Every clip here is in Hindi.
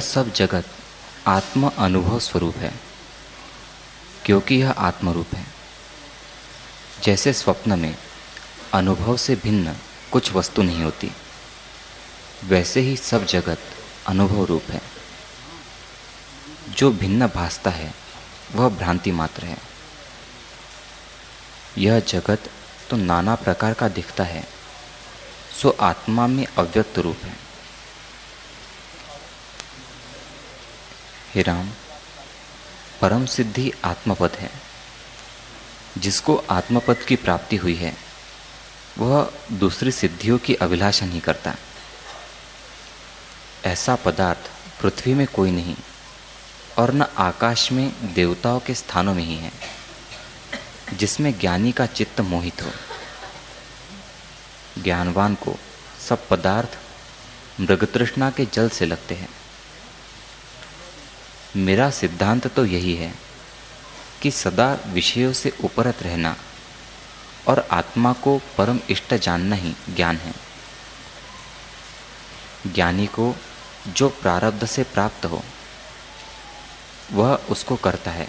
यह सब जगत आत्म अनुभव स्वरूप है, क्योंकि यह आत्मरूप है। जैसे स्वप्न में अनुभव से भिन्न कुछ वस्तु नहीं होती, वैसे ही सब जगत अनुभव रूप है। जो भिन्न भासता है, वह भ्रांति मात्र है। यह जगत तो नाना प्रकार का दिखता है, सो आत्मा में अव्यक्त रूप है। हे राम, परम सिद्धि आत्मपद है। जिसको आत्मपद की प्राप्ति हुई है, वह दूसरी सिद्धियों की अभिलाषा नहीं करता। ऐसा पदार्थ पृथ्वी में कोई नहीं, और न आकाश में देवताओं के स्थानों में ही है, जिसमें ज्ञानी का चित्त मोहित हो। ज्ञानवान को सब पदार्थ मृगतृष्णा के जल से लगते हैं। मेरा सिद्धांत तो यही है कि सदा विषयों से उपरत रहना और आत्मा को परम इष्ट जानना ही ज्ञान है। ज्ञानी को जो प्रारब्ध से प्राप्त हो, वह उसको करता है,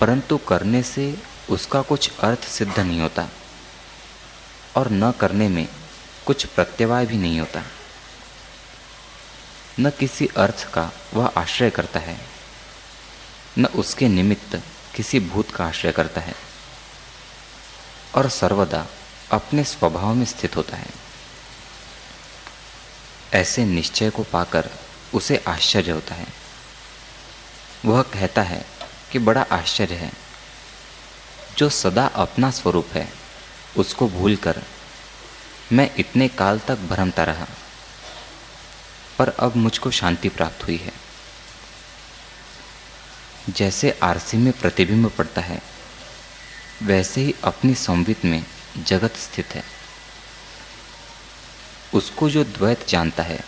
परंतु करने से उसका कुछ अर्थ सिद्ध नहीं होता और न करने में कुछ प्रत्यवाय भी नहीं होता। न किसी अर्थ का वह आश्रय करता है, न उसके निमित्त किसी भूत का आश्रय करता है, और सर्वदा अपने स्वभाव में स्थित होता है। ऐसे निश्चय को पाकर उसे आश्चर्य होता है। वह कहता है कि बड़ा आश्चर्य है। जो सदा अपना स्वरूप है, उसको भूलकर मैं इतने काल तक भ्रमता रहा। पर अब मुझको शांति प्राप्त हुई है। जैसे आरसी में प्रतिबिंब पड़ता है, वैसे ही अपनी संवित में जगत स्थित है। उसको जो द्वैत जानता है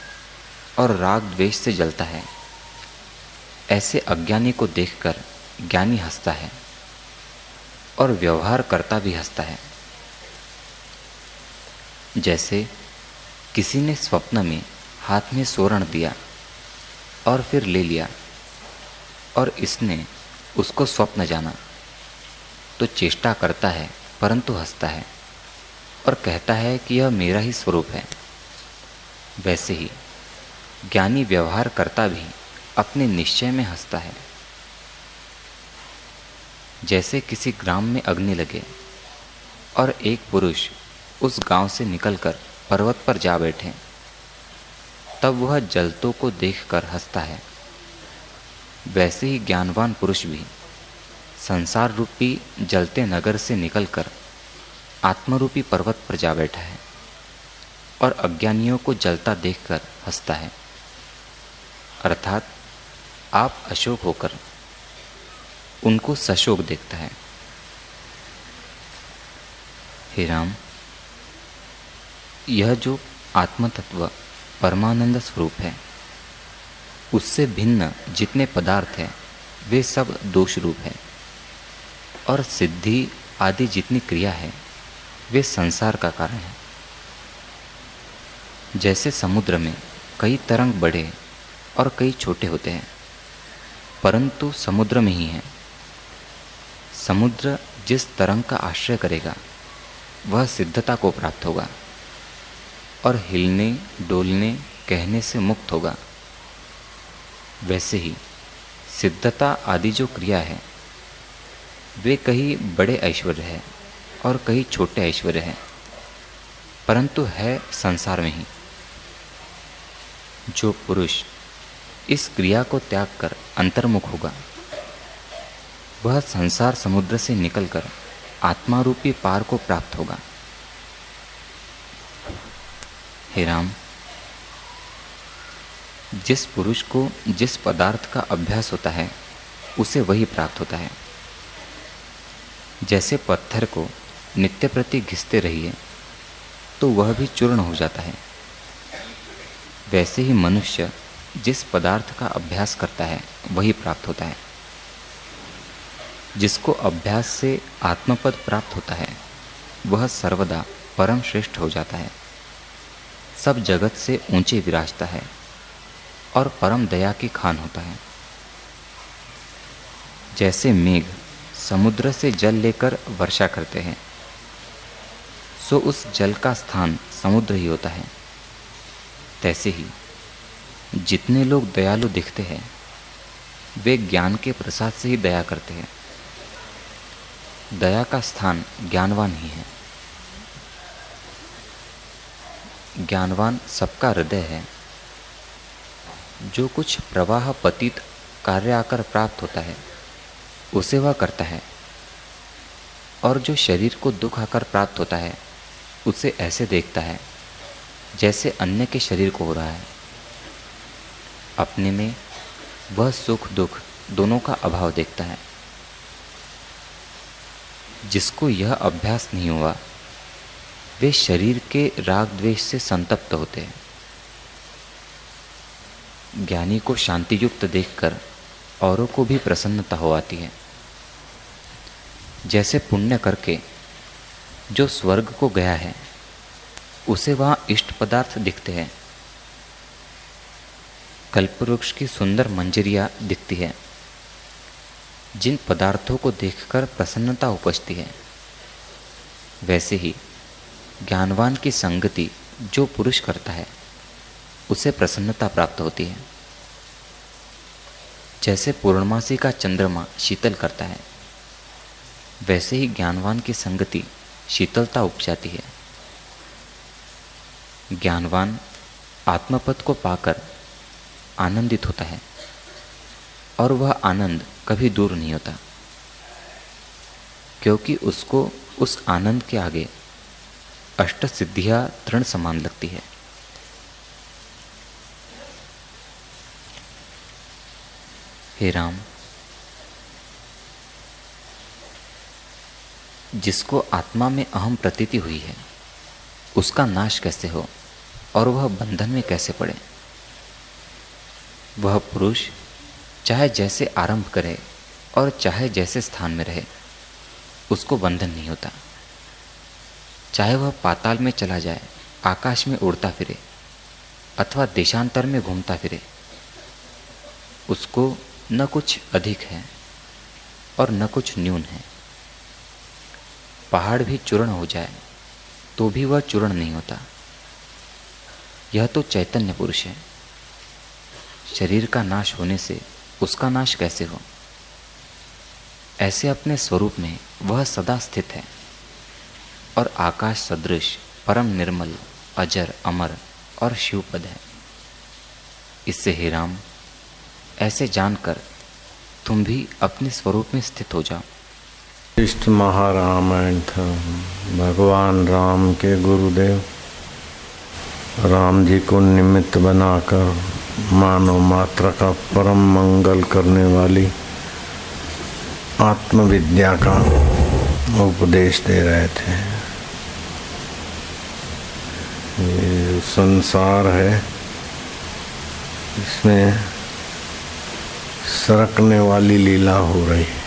और राग द्वेष से जलता है, ऐसे अज्ञानी को देखकर ज्ञानी हंसता है और व्यवहार करता भी हंसता है। जैसे किसी ने स्वप्न में हाथ में सोरण दिया और फिर ले लिया। और इसने उसको स्वप्न जाना। तो चेष्टा करता है, परंतु हंसता है और कहता है कि यह मेरा ही स्वरूप है। वैसे ही ज्ञानी व्यवहार करता भी अपने निश्चय में हंसता है। जैसे किसी ग्राम में अग्नि लगे और एक पुरुष उस गाँव से निकलकर पर्वत पर जा बैठे। तब वह जलतों को देखकर हंसता है। वैसे ही ज्ञानवान पुरुष भी संसार रूपी जलते नगर से निकलकर आत्मरूपी पर्वत पर जा बैठा है और अज्ञानियों को जलता देखकर हंसता है। अर्थात आप अशोक होकर उनको सशोक देखता है। हे राम, यह जो आत्मतत्व परमानंद स्वरूप है। उससे भिन्न जितने पदार्थ हैं, वे सब दोष रूप है। और सिद्धि आदि जितनी क्रिया है, वे संसार का कारण है। जैसे समुद्र में कई तरंग बड़े और कई छोटे होते हैं, परंतु समुद्र में ही है। समुद्र जिस तरंग का आश्रय करेगा, वह सिद्धता को प्राप्त होगा। और हिलने, डोलने, कहने से मुक्त होगा। वैसे ही, सिद्धता आदि जो क्रिया है, वे कहीं बड़े ऐश्वर्य है और कहीं छोटे ऐश्वर्य है, परंतु है संसार में ही। जो पुरुष इस क्रिया को त्याग कर अंतर्मुख होगा, वह संसार समुद्र से निकलकर आत्मा रूपी पार को प्राप्त होगा। हे राम, जिस पुरुष को जिस पदार्थ का अभ्यास होता है, उसे वही प्राप्त होता है। जैसे पत्थर को नित्य प्रति घिसते रहिए तो वह भी चूर्ण हो जाता है। वैसे ही मनुष्य जिस पदार्थ का अभ्यास करता है, वही प्राप्त होता है। जिसको अभ्यास से आत्मपद प्राप्त होता है, वह सर्वदा परम श्रेष्ठ हो जाता है। सब जगत से ऊँचे विराजता है और परम दया की खान होता है। जैसे मेघ समुद्र से जल लेकर वर्षा करते हैं, सो उस जल का स्थान समुद्र ही होता है। तैसे ही जितने लोग दयालु दिखते हैं, वे ज्ञान के प्रसाद से ही दया करते हैं। दया का स्थान ज्ञानवान ही है। ज्ञानवान सबका हृदय है। जो कुछ प्रवाह पतित कार्य आकर प्राप्त होता है उसे वह करता है। और जो शरीर को दुख आकर प्राप्त होता है, उसे ऐसे देखता है, जैसे अन्य के शरीर को हो रहा है। अपने में वह सुख दुख दोनों का अभाव देखता है। जिसको यह अभ्यास नहीं हुआ वे शरीर के राग द्वेष से संतप्त होते हैं। ज्ञानी को शांति युक्त देखकर औरों को भी प्रसन्नता हो आती है। जैसे पुण्य करके जो स्वर्ग को गया है, उसे वहाँ इष्ट पदार्थ दिखते हैं। कल्पवृक्ष की सुंदर मंजरिया दिखती है, जिन पदार्थों को देखकर प्रसन्नता उपजती है। वैसे ही ज्ञानवान की संगति जो पुरुष करता है, उसे प्रसन्नता प्राप्त होती है। जैसे पूर्णमासी का चंद्रमा शीतल करता है, वैसे ही ज्ञानवान की संगति शीतलता उपजाती है। ज्ञानवान आत्मपद को पाकर आनंदित होता है, और वह आनंद कभी दूर नहीं होता, क्योंकि उसको उस आनंद के आगे अष्ट सिद्धियाँ तृण समान लगती है। हे राम, जिसको आत्मा में अहम प्रतीति हुई है, उसका नाश कैसे हो और वह बंधन में कैसे पड़े? वह पुरुष चाहे जैसे आरंभ करे और चाहे जैसे स्थान में रहे, उसको बंधन नहीं होता। चाहे वह पाताल में चला जाए, आकाश में उड़ता फिरे, अथवा देशांतर में घूमता फिरे, उसको न कुछ अधिक है और न कुछ न्यून है। पहाड़ भी चूर्ण हो जाए तो भी वह चूर्ण नहीं होता। यह तो चैतन्य पुरुष है। शरीर का नाश होने से उसका नाश कैसे हो? ऐसे अपने स्वरूप में वह सदा स्थित है। और आकाश सदृश, परम निर्मल, अजर, अमर और शिवपद है। इससे हे राम, ऐसे जानकर तुम भी अपने स्वरूप में स्थित हो जाओ। इष्ट महारामायण था। भगवान राम के गुरुदेव, राम जी को निमित्त बनाकर मानव मात्र का परम मंगल करने वाली आत्मविद्या का उपदेश दे रहे थे। ये संसार है। इसमें सरकने वाली लीला हो रही है।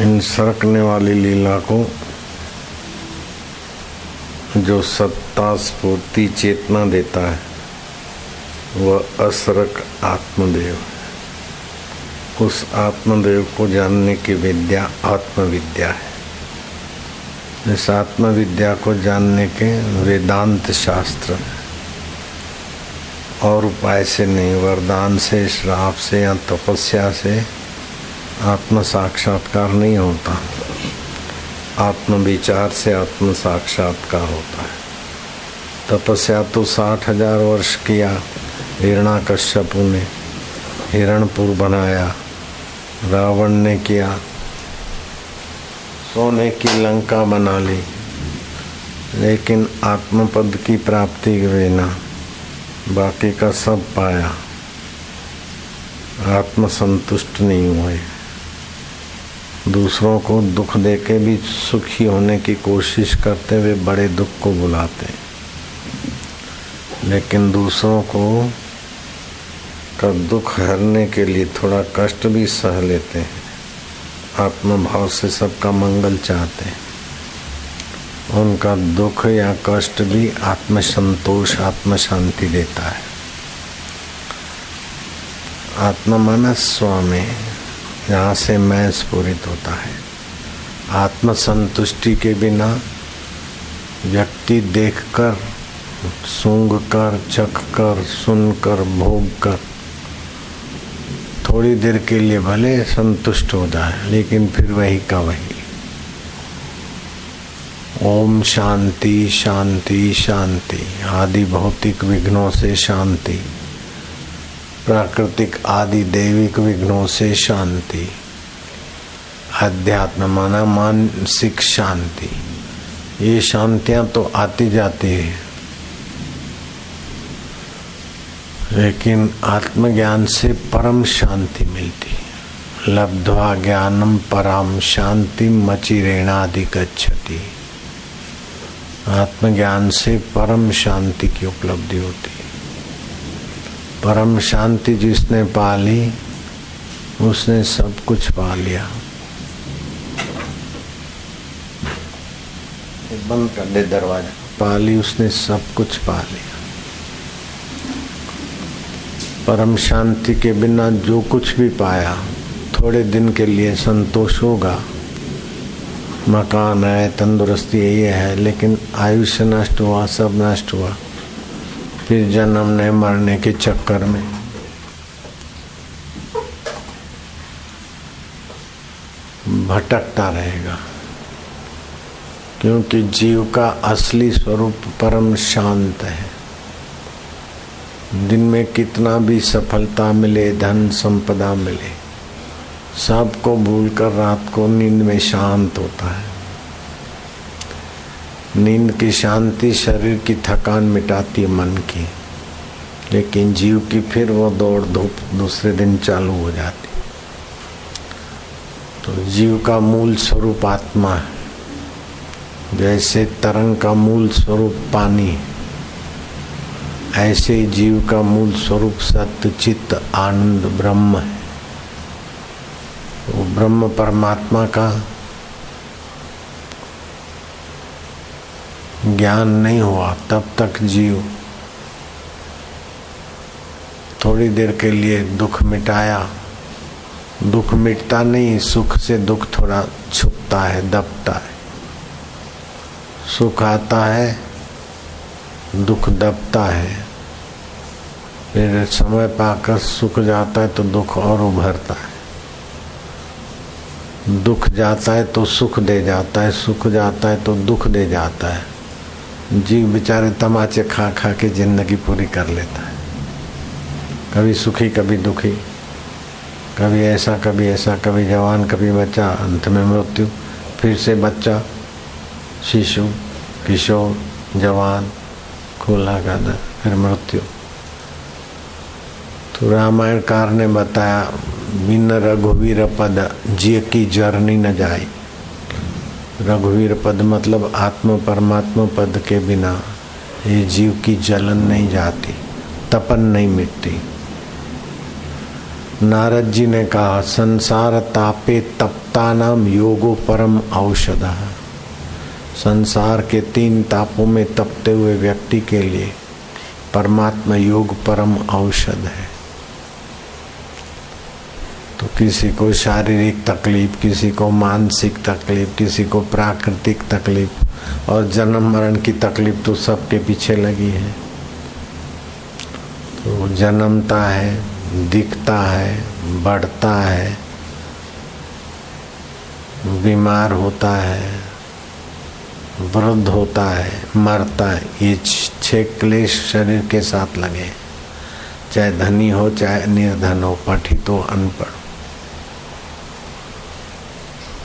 इन सरकने वाली लीला को जो सत्ता, स्फूर्ति, चेतना देता है, वह असरक आत्मदेव है। उस आत्मदेव को जानने की विद्या आत्मविद्या है। इस आत्मविद्या को जानने के वेदांत शास्त्र और उपाय से नहीं, वरदान से, श्राप से या तपस्या से आत्म साक्षात्कार नहीं होता। आत्म विचार से आत्म साक्षात्कार होता है। तपस्या तो साठ हज़ार वर्ष किया हिरणा कश्यपु ने हिरणपुर बनाया, रावण ने किया सोने की लंका बना ली, लेकिन आत्मपद की प्राप्ति के बिना बाकी का सब पाया। आत्म संतुष्ट नहीं हुए। दूसरों को दुख देके भी सुखी होने की कोशिश करते हुए बड़े दुख को बुलाते। लेकिन दूसरों को का दुख हरने के लिए थोड़ा कष्ट भी सह लेते हैं। आत्मभाव से सबका मंगल चाहते हैं। उनका दुख या कष्ट भी आत्म संतोष आत्म शांति देता है। आत्मा माना स्वामी, यहाँ से मैं स्फूरित होता है। आत्म संतुष्टि के बिना व्यक्ति देखकर सूंघ कर चख कर सुनकर भोग कर थोड़ी देर के लिए भले संतुष्ट हो जाए, लेकिन फिर वही का वही। ओम शांति शांति शांति। आदि भौतिक विघ्नों से शांति। प्राकृतिक आदि दैविक विघ्नों से शांति। अध्यात्म माना मानसिक शांति। ये शांतियाँ तो आती जाती है। लेकिन आत्मज्ञान से परम शांति मिलती लब्ध्वा ज्ञानम परम शांति मचिरेणादि गच्छति आत्मज्ञान से परम शांति की उपलब्धि होती परम शांति जिसने पा ली उसने सब कुछ पा लिया। बंद कर दे दरवाज़ा। पा ली उसने सब कुछ पा लिया। परम शांति के बिना जो कुछ भी पाया, थोड़े दिन के लिए संतोष होगा। मकान है, तंदुरुस्ती ये है, लेकिन आयुष्य नष्ट हुआ, सब नष्ट हुआ। फिर जन्मने मरने के चक्कर में। भटकता रहेगा, क्योंकि जीव का असली स्वरूप परम शांत है। दिन में कितना भी सफलता मिले, धन संपदा मिले, सबको भूलकर रात को नींद में शांत होता है। नींद की शांति शरीर की थकान मिटाती है मन की, लेकिन जीव की फिर वो दौड़ धूप दूसरे दिन चालू हो जाती तो जीव का मूल स्वरूप आत्मा है। जैसे तरंग का मूल स्वरूप पानी है। ऐसे जीव का मूल स्वरूप सत्य, चित्त, आनंद, ब्रह्म है। वो ब्रह्म परमात्मा का ज्ञान नहीं हुआ। तब तक जीव थोड़ी देर के लिए दुख मिटाया। दुख मिटता नहीं, सुख से दुख थोड़ा छुपता है, दबता है। सुख आता है दुख दबता है। फिर समय पाकर सुख जाता है तो दुख और उभरता है। दुख जाता है तो सुख दे जाता है, सुख जाता है तो दुख दे जाता है। जीव बेचारे तमाचे खा खा के ज़िंदगी पूरी कर लेता है। कभी सुखी, कभी दुखी। कभी ऐसा कभी ऐसा, कभी जवान, कभी बच्चा, अंत में मृत्यु, फिर से बच्चा, शिशु, किशोर, जवान। खोला गादा फिर मृत्यु। तो रामायणकार ने बताया, बिन रघुवीर पद जिय की जर्नी न जाए। रघुवीर पद मतलब आत्म परमात्मा पद के बिना ये जीव की जलन नहीं जाती, तपन नहीं मिटती। नारद जी ने कहा, संसार तापे तपता नाम योगो परम औषध। संसार के तीन तापों में तपते हुए व्यक्ति के लिए परमात्मा योग परम औषध है। तो किसी को शारीरिक तकलीफ़, किसी को मानसिक तकलीफ़, किसी को प्राकृतिक तकलीफ़ और जन्म मरण की तकलीफ़ तो सबके पीछे लगी है। तो जन्मता है, दिखता है, बढ़ता है, बीमार होता है वृद्ध होता है, मरता है, ये छह क्लेश शरीर के साथ लगे चाहे धनी हो, चाहे निर्धन हो, पठित हो, अनपढ़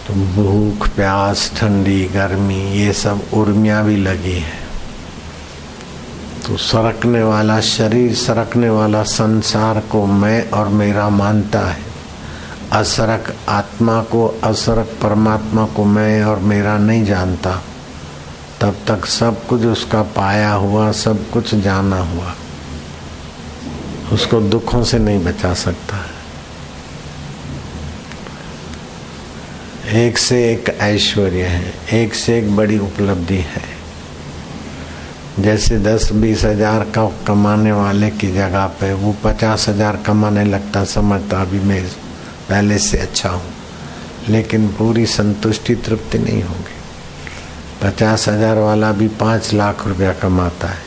तो भूख, प्यास, ठंडी, गर्मी, ये सब उर्मियाँ भी लगी है। तो सरकने वाला शरीर, सरकने वाला संसार को मैं और मेरा मानता है। असरक आत्मा को, असरक परमात्मा को मैं और मेरा नहीं जानता। तब तक सब कुछ उसका पाया हुआ, सब कुछ जाना हुआ। उसको दुखों से नहीं बचा सकता। है एक से एक ऐश्वर्य है, एक से एक बड़ी उपलब्धि है। जैसे दस बीस हज़ार का कमाने वाले की जगह पे, वो पचास हज़ार कमाने लगता, समझता, अभी मैं पहले से अच्छा हूँ, लेकिन पूरी संतुष्टि तृप्ति नहीं होगी। पचास हज़ार वाला भी पाँच लाख रुपया कमाता है।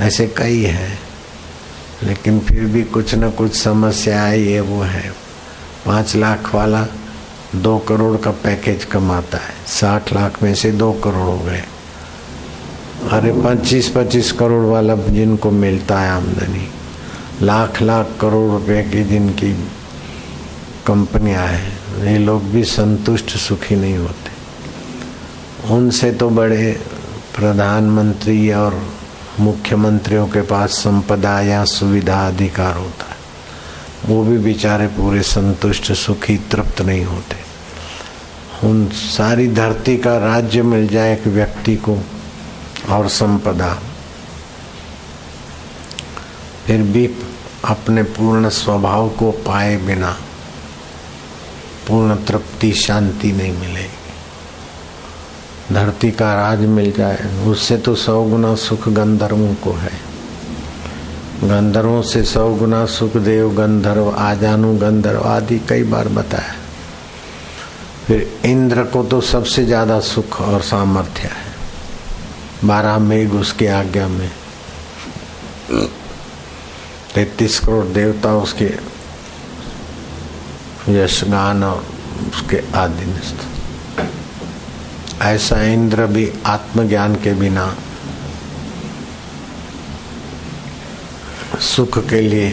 ऐसे कई हैं, लेकिन फिर भी कुछ न कुछ समस्या ये वो है। पाँच लाख वाला दो करोड़ का पैकेज कमाता है। साठ लाख में से दो करोड़ हो गए। अरे पच्चीस पच्चीस करोड़ वाला जिनको मिलता है आमदनी। लाख लाख करोड़ रुपए की जिनकी कंपनियाँ हैं, ये लोग भी संतुष्ट सुखी नहीं होते। उनसे तो बड़े प्रधानमंत्री और मुख्यमंत्रियों के पास संपदा या सुविधा अधिकार होता है। वो भी बेचारे पूरे संतुष्ट, सुखी, तृप्त नहीं होते। उन सारी धरती का राज्य मिल जाए एक व्यक्ति को और संपदा। फिर भी अपने पूर्ण स्वभाव को पाए बिना पूर्ण तृप्ति, शांति नहीं मिलेगी। धरती का राज मिल जाए, उससे तो सौ गुना सुख गंधर्वों को है। गंधर्वों से सौ गुना सुख देव गंधर्व, आजानु गंधर्व आदि कई बार बताया। फिर इंद्र को तो सबसे ज़्यादा सुख और सामर्थ्य है। बारह मेघ उसके आज्ञा में। तैतीस करोड़ देवता उसके यशगान और उसके आदिनस्थ ऐसा इंद्र भी आत्मज्ञान के बिना सुख के लिए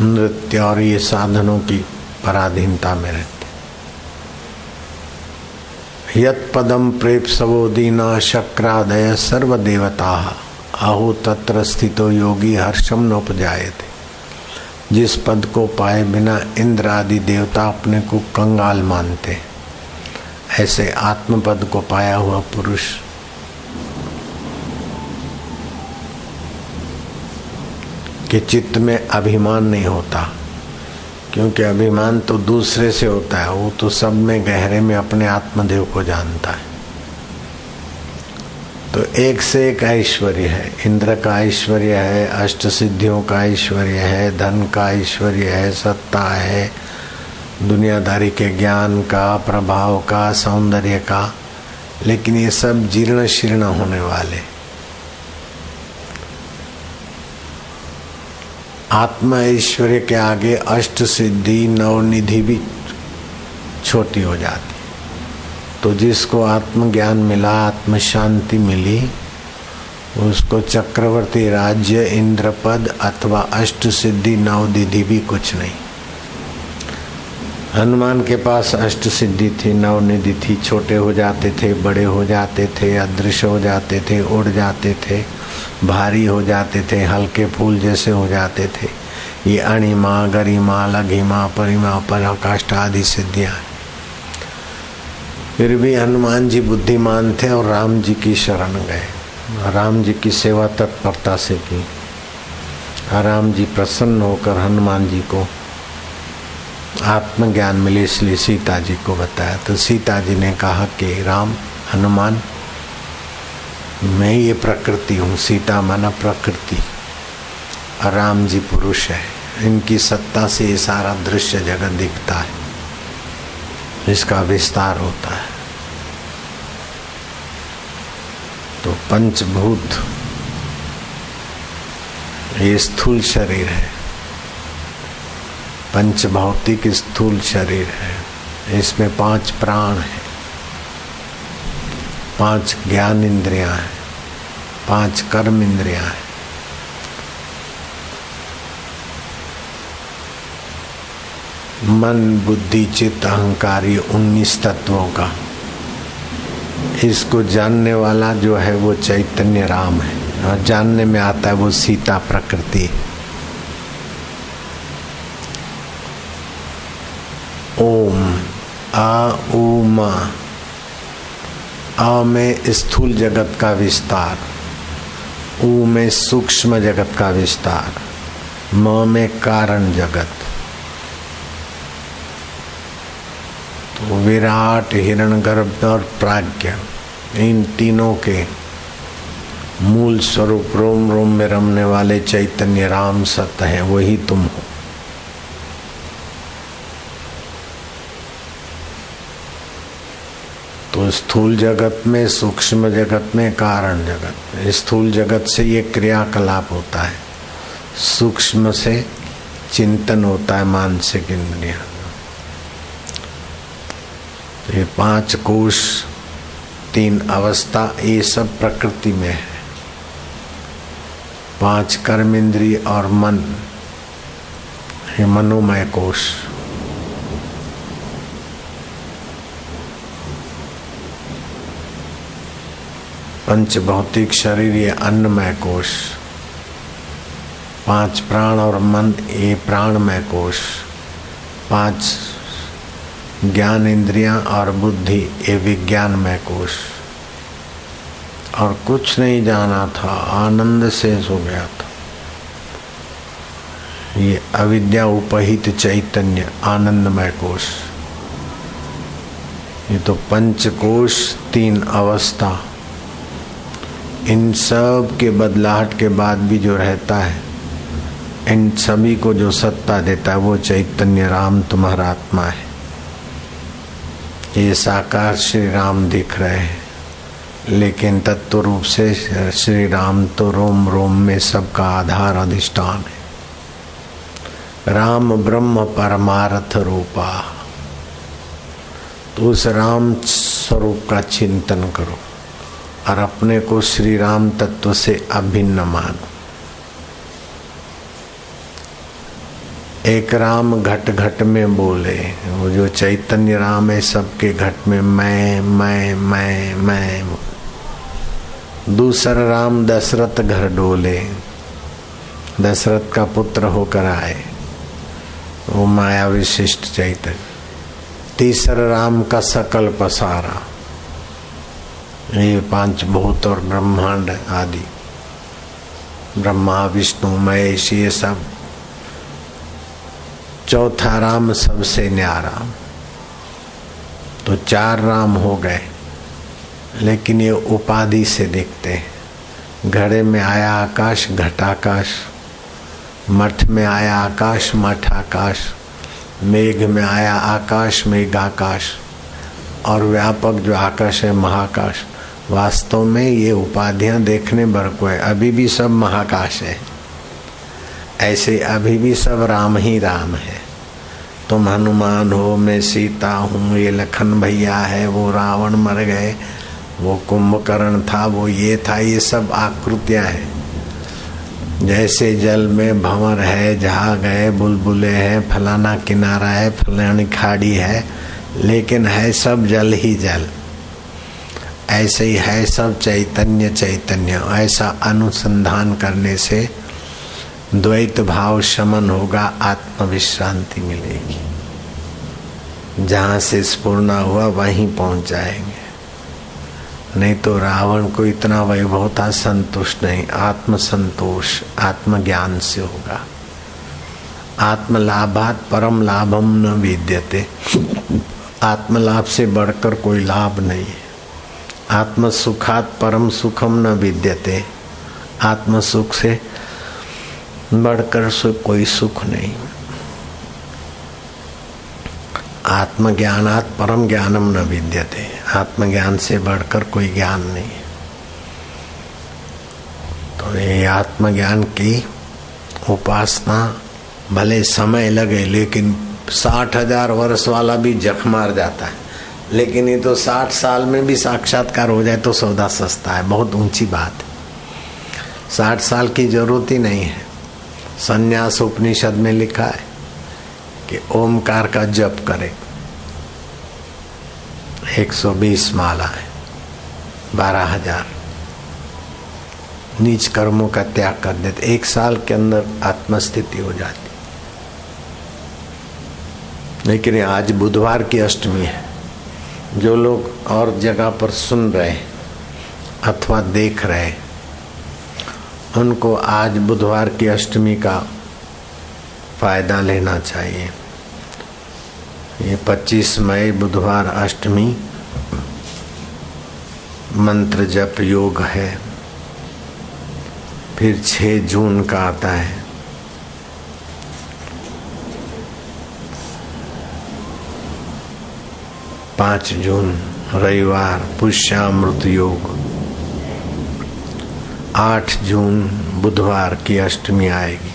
नृत्य और ये साधनों की पराधीनता में रहते यत पदम प्रेप सवो दीना शक्रादय सर्व देवता आहु तत्र स्थितो योगी हर्षम नोपजाए थे जिस पद को पाए बिना इंद्र आदि देवता अपने को कंगाल मानते ऐसे आत्मपद को पाया हुआ पुरुष। के चित्त में अभिमान नहीं होता, क्योंकि अभिमान तो दूसरे से होता है, वो तो सब में गहरे में अपने आत्मदेव को जानता है। तो एक से एक ऐश्वर्य है, इंद्र का ऐश्वर्य है अष्ट सिद्धियों का ऐश्वर्य है, धन का ऐश्वर्य है, सत्ता है दुनियादारी के ज्ञान का, प्रभाव का, सौंदर्य का, लेकिन ये सब जीर्ण शीर्ण होने वाले। आत्मा ऐश्वर्य के आगे अष्ट सिद्धि, नवनिधि भी छोटी हो जाती। तो जिसको आत्मज्ञान मिला आत्म शांति मिली, उसको चक्रवर्ती राज्य, इंद्रपद अथवा अष्ट सिद्धि, नवनिधि भी कुछ नहीं। हनुमान के पास अष्ट सिद्धि थी नवनिधि थी, छोटे हो जाते थे, बड़े हो जाते थे, अदृश्य हो जाते थे, उड़ जाते थे, भारी हो जाते थे, हल्के फूल जैसे हो जाते थे। ये अणिमा, गरिमा, लघिमा, परिमा, पराकाष्ठ आदि सिद्धियाँ। फिर भी हनुमान जी बुद्धिमान थे और राम जी की शरण गए। राम जी की सेवा तत्परता से की। राम जी प्रसन्न होकर हनुमान जी को आत्मज्ञान मिले इसलिए सीता जी को बताया। तो सीता जी ने कहा कि, राम, हनुमान, मैं ये प्रकृति हूँ, सीता माना प्रकृति। और राम जी पुरुष है। इनकी सत्ता से ये सारा दृश्य जगत दिखता है। इसका विस्तार होता है। तो पंचभूत, ये स्थूल शरीर है। पंच भौतिक स्थूल शरीर है। इसमें पाँच प्राण है। पाँच ज्ञान इंद्रियाँ हैं। पाँच कर्म इंद्रियाँ हैं। मन, बुद्धि, चित्त, अहंकारी उन्नीस तत्वों का। इसको जानने वाला जो है वो चैतन्य राम है। और जानने में आता है वो सीता प्रकृति। है ओम, आ उ आ में स्थूल जगत का विस्तार। ऊ में सूक्ष्म जगत का विस्तार। म में कारण जगत। तो विराट हिरण गर्भ और प्राज्ञ, इन तीनों के मूल स्वरूप रोम रोम में रमने वाले चैतन्य राम सत्य है, वही तुम हो। स्थूल जगत में, सूक्ष्म जगत में, कारण जगत में। स्थूल जगत से ये क्रियाकलाप होता है। सूक्ष्म से चिंतन होता है मानसिक इंद्रिया। तो ये पाँच कोष, तीन अवस्था, ये सब प्रकृति में है। पाँच कर्म इंद्रिय और मन, ये मनोमय कोष। पंच भौतिक शरीर ये अन्नमय कोश पाँच प्राण और मन ये प्राणमय कोश पाँच ज्ञान इंद्रियाँ और बुद्धि ये विज्ञानमय कोश और कुछ नहीं जाना था, आनंद से सो गया था। ये अविद्या उपहित चैतन्य आनंदमय कोश ये तो पंचकोश तीन अवस्था इन सब के बदलाहट के बाद भी जो रहता है, इन सभी को जो सत्ता देता है, वो चैतन्य राम तुम्हारा आत्मा है। ये साकार श्री राम दिख रहे हैं, लेकिन तत्व रूप से श्री राम तो रोम रोम में सबका आधार अधिष्ठान है। राम ब्रह्म परमार्थ रूपा तो उस राम स्वरूप का चिंतन करो। और अपने को श्री राम तत्व से अभिन्न मानो। एक राम घट घट में बोले, वो जो चैतन्य राम है सबके घट में मैं मैं मैं मैं दूसरा राम दशरथ घर डोले, दशरथ का पुत्र होकर आए, वो माया विशिष्ट चैतन्य। तीसरा राम का सकल पसारा। ये पाँच भूत और ब्रह्मांड आदि। ब्रह्मा, विष्णु, महेश, ये सब। चौथा राम सबसे न्यारा तो चार राम हो गए, लेकिन ये उपाधि से देखते हैं। घड़े में आया आकाश, घटाकाश। मठ में आया आकाश मठ आकाश मेघ में आया आकाश मेघ आकाश और व्यापक जो आकाश है, महाकाश। वास्तव में ये उपाधियाँ देखने भर को है अभी भी सब महाकाश है। ऐसे अभी भी सब राम ही राम है। तुम हनुमान हो, मैं सीता हूँ, ये लखन भैया है, वो रावण मर गए, वो कुंभकर्ण था, वो ये था, ये सब आकृतियाँ हैं। जैसे जल में भंवर है जहा है, बुलबुले हैं, फलाना किनारा है, फलानी खाड़ी है, लेकिन है सब जल ही जल। ऐसे ही है सब चैतन्य चैतन्य। ऐसा अनुसंधान करने से द्वैत भाव शमन होगा आत्म विश्रांति मिलेगी। जहाँ से स्पूर्णा हुआ, वहीं पहुँच जाएँगे। नहीं तो रावण को इतना वैभव था संतुष्ट नहीं आत्म संतोष आत्मज्ञान से होगा। आत्म लाभात परम लाभम न विद्यते। आत्म लाभ से बढ़कर कोई लाभ नहीं है। आत्म सुखात परम सुखम न विद्यते। आत्म सुख से बढ़कर सुख कोई सुख नहीं। आत्मज्ञानात परम ज्ञानम न विद्यते। आत्मज्ञान से बढ़कर कोई ज्ञान नहीं। तो ये आत्मज्ञान की उपासना भले समय लगे, लेकिन साठ हज़ार वर्ष वाला भी जख मार जाता है। लेकिन ये तो साठ साल में भी साक्षात्कार हो जाए तो सौदा सस्ता है, बहुत ऊँची बात है। साठ साल की ज़रूरत ही नहीं है। संन्यास उपनिषद में लिखा है कि ओमकार का जप करे। 120 माला है, बारह हज़ार। नीच कर्मों का त्याग कर देते, एक साल के अंदर आत्मस्थिति हो जाती। लेकिन आज बुधवार की अष्टमी है। जो लोग और जगह पर सुन रहे अथवा देख रहे, उनको आज बुधवार की अष्टमी का फ़ायदा लेना चाहिए। ये 25 मई बुधवार अष्टमी मंत्र जप योग है। फिर 6 जून का आता है। पाँच जून, रविवार, पुष्यामृत योग। आठ जून, बुधवार की अष्टमी आएगी।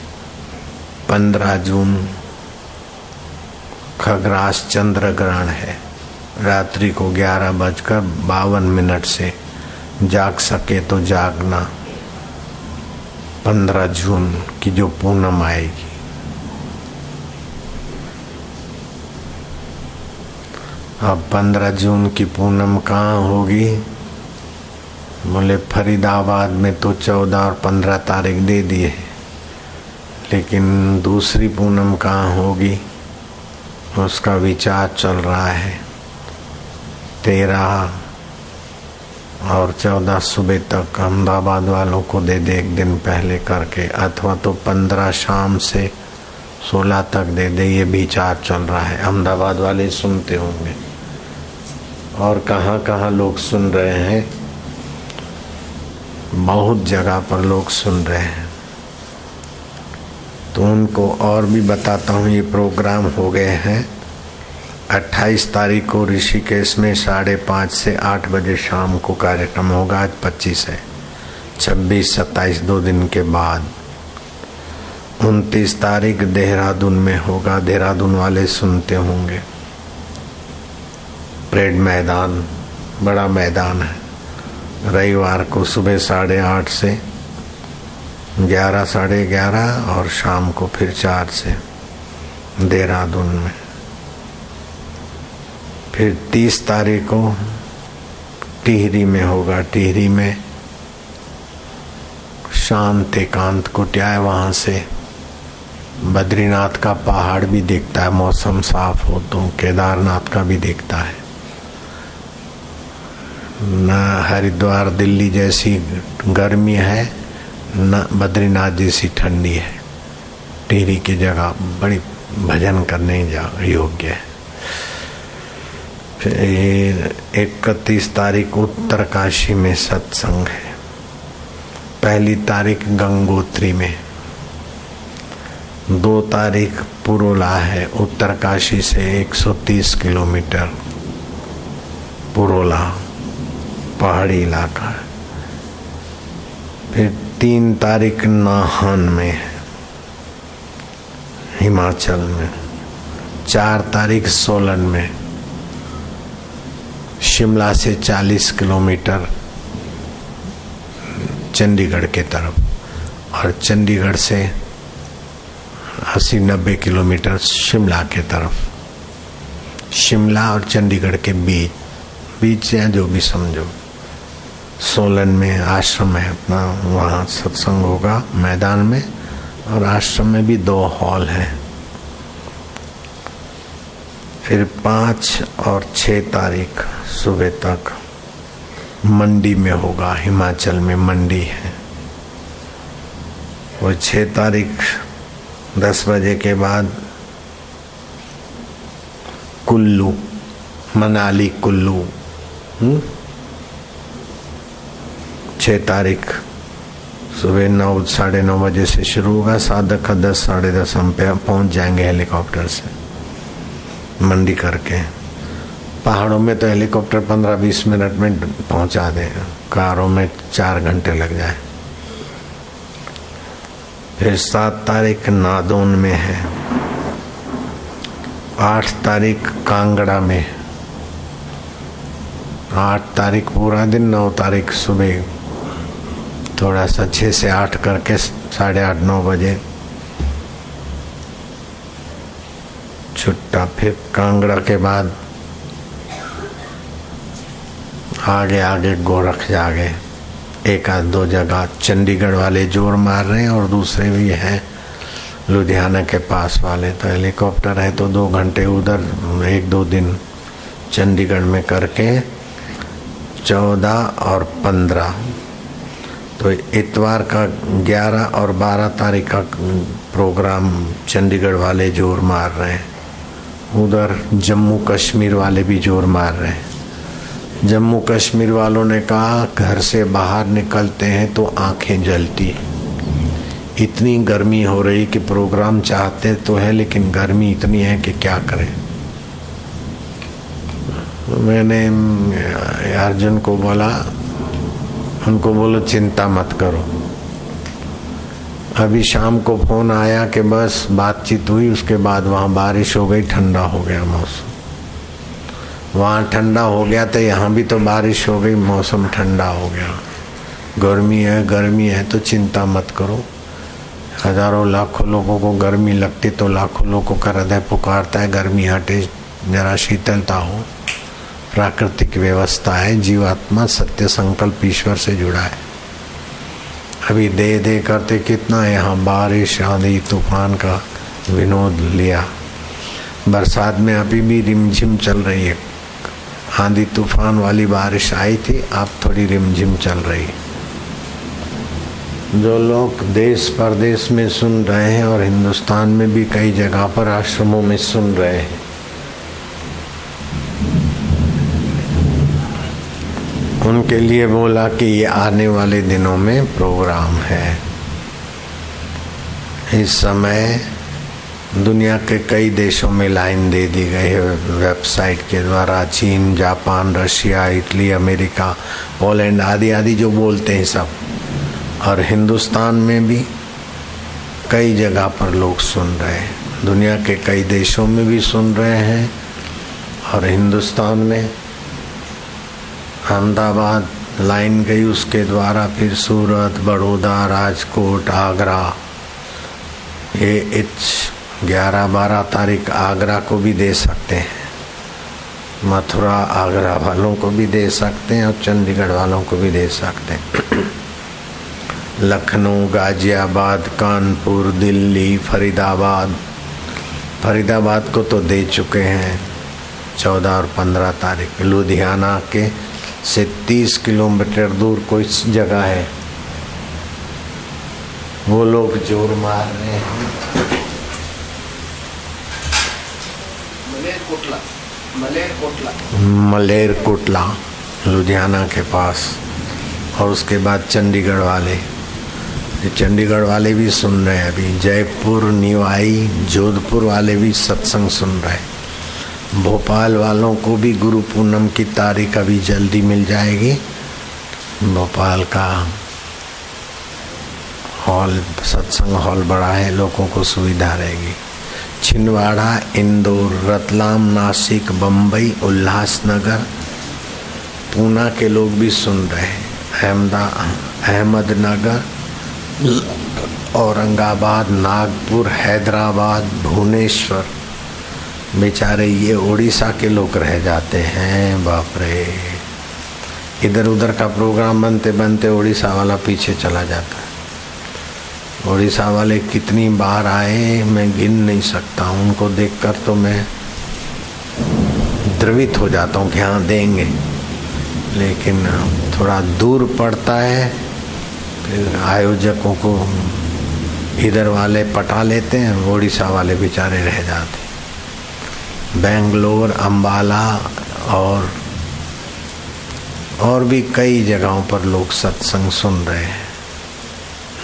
पंद्रह जून, खगरास चंद्र ग्रहण है। रात्रि को ग्यारह बजकर बावन मिनट से जाग सके तो जागना। पंद्रह जून की जो पूनम आएगी। अब पंद्रह जून की पूनम कहाँ होगी? बोले, फरीदाबाद में तो चौदह और पंद्रह तारीख दे दिए। लेकिन दूसरी पूनम कहाँ होगी? उसका विचार चल रहा है। तेरह और चौदह सुबह तक अहमदाबाद वालों को दे दे एक दिन पहले करके, अथवा तो पंद्रह शाम से सोलह तक दे दे, ये विचार चल रहा है। अहमदाबाद वाले सुनते होंगे। और कहाँ कहाँ लोग सुन रहे हैं? बहुत जगह पर लोग सुन रहे हैं। तो उनको और भी बताता हूँ, ये प्रोग्राम हो गए हैं। 28 तारीख को ऋषिकेश में साढ़े पाँच से आठ बजे शाम को कार्यक्रम होगा। आज 25 है। 26 27 दो दिन के बाद। 29 तारीख देहरादून में होगा। देहरादून वाले सुनते होंगे। परेड मैदान, बड़ा मैदान है। रविवार को सुबह साढ़े आठ से, ग्यारह साढ़े ग्यारह और शाम को फिर चार से, देहरादून में। फिर तीस तारीख को टिहरी में होगा। टिहरी में शांत एकांत कुटिया है, वहाँ से बद्रीनाथ का पहाड़ भी दिखता है, मौसम साफ़ हो तो केदारनाथ का भी दिखता है। न हरिद्वार, दिल्ली जैसी गर्मी है, न बद्रीनाथ जैसी ठंडी है। टिहरी की जगह बड़ी भजन करने जा योग्य है। फिर इकतीस तारीख उत्तर काशी में सत्संग है। पहली तारीख गंगोत्री में। दो तारीख पुरोला है उत्तर काशी से 130 किलोमीटर पुरोला। पहाड़ी इलाका है। फिर तीन तारीख नाहन में है। हिमाचल में। चार तारीख सोलन में। शिमला से 40 किलोमीटर चंडीगढ़ के तरफ़। और चंडीगढ़ से 80-90 किलोमीटर शिमला के तरफ़। शिमला और चंडीगढ़ के बीच बीच या जो भी समझो। सोलन में आश्रम है, अपना वहाँ सत्संग होगा मैदान में, और आश्रम में भी दो हॉल हैं। फिर पाँच और छः तारीख सुबह तक मंडी में होगा, हिमाचल में मंडी है। वो छः तारीख दस बजे के बाद कुल्लू, मनाली कुल्लू हम्म? छः तारीख सुबह नौ, साढ़े नौ बजे से शुरू होगा। सात का दस, साढ़े दस हम पे पहुँच जाएँगे हेलीकॉप्टर से। मंडी करके। पहाड़ों में तो हेलीकॉप्टर पंद्रह बीस मिनट में पहुँचा दे कारों में चार घंटे लग जाए। फिर सात तारीख नादौन में है। आठ तारीख कांगड़ा में। आठ तारीख पूरा दिन, नौ तारीख सुबह थोड़ा सा छः से आठ करके साढ़े आठ, नौ बजे। छुट्टा, फिर कांगड़ा के बाद आगे आगे गोरख जागे। एक आध दो जगह चंडीगढ़ वाले ज़ोर मार रहे हैं और दूसरे भी हैं लुधियाना के पास वाले। तो हेलीकॉप्टर है तो दो घंटे उधर, एक दो दिन चंडीगढ़ में करके चौदह और पंद्रह। तो इतवार का 11 और 12 तारीख का प्रोग्राम चंडीगढ़ वाले ज़ोर मार रहे हैं। उधर जम्मू कश्मीर वाले भी ज़ोर मार रहे हैं। जम्मू कश्मीर वालों ने कहा, घर से बाहर निकलते हैं तो आँखें जलती। इतनी गर्मी हो रही कि प्रोग्राम चाहते तो है, लेकिन गर्मी इतनी है कि क्या करें। मैंने अर्जुन को बोला उनको बोलो, चिंता मत करो। अभी शाम को फ़ोन आया कि बस बातचीत हुई, उसके बाद वहाँ बारिश हो गई, ठंडा हो गया मौसम। वहाँ ठंडा हो गया तो यहाँ भी तो बारिश हो गई, मौसम ठंडा हो गया। गर्मी है गर्मी है तो चिंता मत करो। हज़ारों लाखों लोगों को गर्मी लगती तो लाखों लोगों का हृदय पुकारता है, गर्मी हटे, जरा शीतलता हो। प्राकृतिक व्यवस्था है जीवात्मा सत्य संकल्प ईश्वर से जुड़ा है। अभी दे दे करते कितना यहाँ बारिश, आंधी, तूफ़ान का विनोद लिया। बरसात में अभी भी रिमझिम चल रही है। आंधी तूफ़ान वाली बारिश आई थी, अब थोड़ी रिमझिम चल रही है। जो लोग देश परदेश में सुन रहे हैं और हिंदुस्तान में भी कई जगह पर आश्रमों में सुन रहे हैं। उनके लिए बोला कि ये आने वाले दिनों में प्रोग्राम है। इस समय दुनिया के कई देशों में लाइन दे दी गई है वेबसाइट के द्वारा। चीन, Japan, Russia, Italy, America, Poland आदि आदि जो बोलते हैं सब। और हिंदुस्तान में भी कई जगह पर लोग सुन रहे हैं। दुनिया के कई देशों में भी सुन रहे हैं और हिंदुस्तान में अहमदाबाद। लाइन गई उसके द्वारा, फिर सूरत, बड़ौदा, राजकोट, आगरा। ये इच ग्यारह बारह तारीख आगरा को भी दे सकते हैं। मथुरा आगरा वालों को भी दे सकते हैं और चंडीगढ़ वालों को भी दे सकते हैं। लखनऊ, गाजियाबाद, कानपुर, दिल्ली, फरीदाबाद। फरीदाबाद को तो दे चुके हैं चौदह और पंद्रह तारीख। लुधियाना के से तीस किलोमीटर दूर कोई जगह है। वो लोग ज़ोर मार रहे हैं। मलेर कोटला लुधियाना के पास और उसके बाद चंडीगढ़ वाले। चंडीगढ़ वाले भी सुन रहे हैं अभी जयपुर निवाई जोधपुर वाले भी सत्संग सुन रहे हैं। भोपाल वालों को भी गुरु पूनम की तारीख अभी जल्दी मिल जाएगी। भोपाल का हॉल, सत्संग हॉल बड़ा है, लोगों को सुविधा रहेगी। छिंदवाड़ा, इंदौर, रतलाम, नासिक बम्बई उल्लासनगर, पूना के लोग भी सुन रहे हैं। अहमदा, अहमदनगर, औरंगाबाद, नागपुर, हैदराबाद, भुवनेश्वर बेचारे ये उड़ीसा के लोग रह जाते हैं, बाप रे। इधर उधर का प्रोग्राम बनते बनते उड़ीसा वाला पीछे चला जाता है। उड़ीसा वाले कितनी बार आए, मैं गिन नहीं सकता उनको देखकर तो मैं द्रवित हो जाता हूँ कि हाँ देंगे। लेकिन थोड़ा दूर पड़ता है, फिर आयोजकों को इधर वाले पटा लेते हैं उड़ीसा वाले बेचारे रह जाते बेंगलोर, अंबाला और और भी कई जगहों पर लोग सत्संग सुन रहे हैं,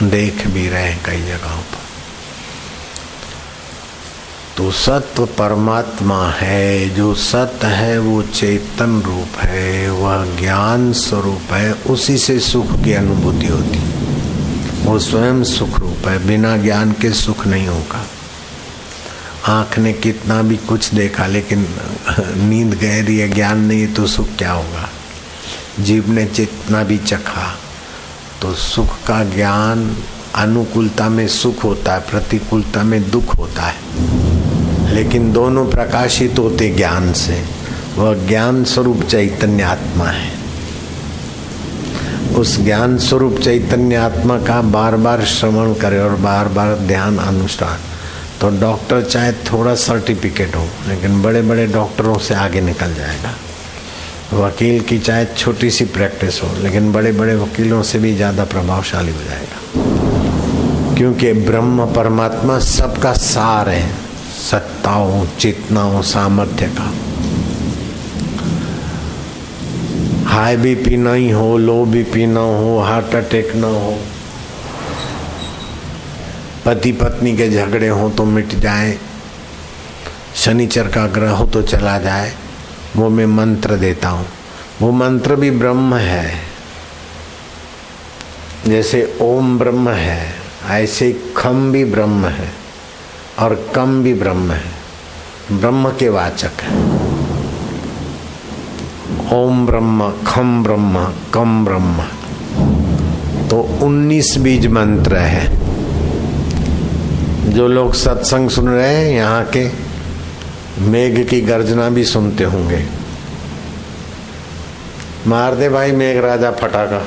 देख भी रहे हैं कई जगहों पर। तो सत्व परमात्मा है, जो सत्य है वो चेतन रूप है, वह ज्ञान स्वरूप है, उसी से सुख की अनुभूति होती। वो स्वयं सुख रूप है, बिना ज्ञान के सुख नहीं होगा। आँख ने कितना भी कुछ देखा, लेकिन नींद गहरी है, ज्ञान नहीं तो सुख क्या होगा? जीव ने जितना भी चखा तो सुख का ज्ञान अनुकूलता में सुख होता है, प्रतिकूलता में दुख होता है। लेकिन दोनों प्रकाशित होते ज्ञान से। वह ज्ञान स्वरूप चैतन्य आत्मा है। उस ज्ञान स्वरूप चैतन्य आत्मा का बार बार श्रवण करे और बार बार ध्यान अनुष्ठान। तो डॉक्टर चाहे थोड़ा सर्टिफिकेट हो, लेकिन बड़े बड़े डॉक्टरों से आगे निकल जाएगा। वकील की चाहे छोटी सी प्रैक्टिस हो, लेकिन बड़े बड़े वकीलों से भी ज़्यादा प्रभावशाली हो जाएगा। क्योंकि ब्रह्म परमात्मा सबका सार है, सत्ताओं, चेतनाओं, सामर्थ्य का। हाई बीपी नहीं हो लो बीपी ना हो, हार्ट अटैक ना हो पति पत्नी के झगड़े हो तो मिट जाए, शनिचर का ग्रह हो तो चला जाए, वो मैं मंत्र देता हूँ। वो मंत्र भी ब्रह्म है। जैसे ओम ब्रह्म है, ऐसे खम भी ब्रह्म है और कम भी ब्रह्म है। ब्रह्म के वाचक है। ओम ब्रह्म, खम ब्रह्म, कम ब्रह्म। तो 19 बीज मंत्र है। जो लोग सत्संग सुन रहे हैं यहाँ के, मेघ की गर्जना भी सुनते होंगे। मार दे भाई मेघ राजा फटाका।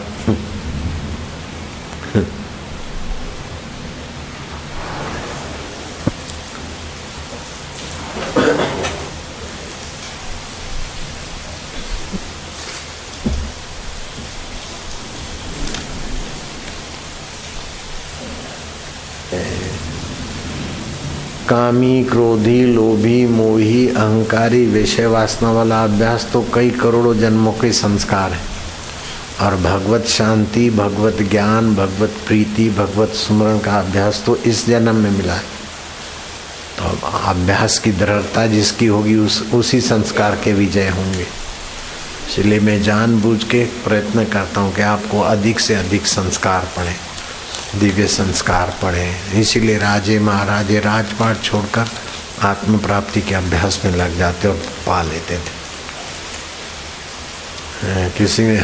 कामी, क्रोधी, लोभी, मोही, अहंकारी, विषय वासना वाला अभ्यास तो कई करोड़ों जन्मों के संस्कार है। और भगवत शांति, भगवत ज्ञान, भगवत प्रीति, भगवत सुमरण का अभ्यास तो इस जन्म में मिला है। तो अभ्यास की दृढ़ता जिसकी होगी, उस, उसी संस्कार के विजय होंगे। इसलिए मैं जानबूझ के प्रयत्न करता हूँ कि आपको अधिक से अधिक संस्कार पड़े दिव्य संस्कार पढ़े इसीलिए राजे महाराजे राजपाट छोड़कर आत्म प्राप्ति के अभ्यास में लग जाते और पा लेते थे। किसी ने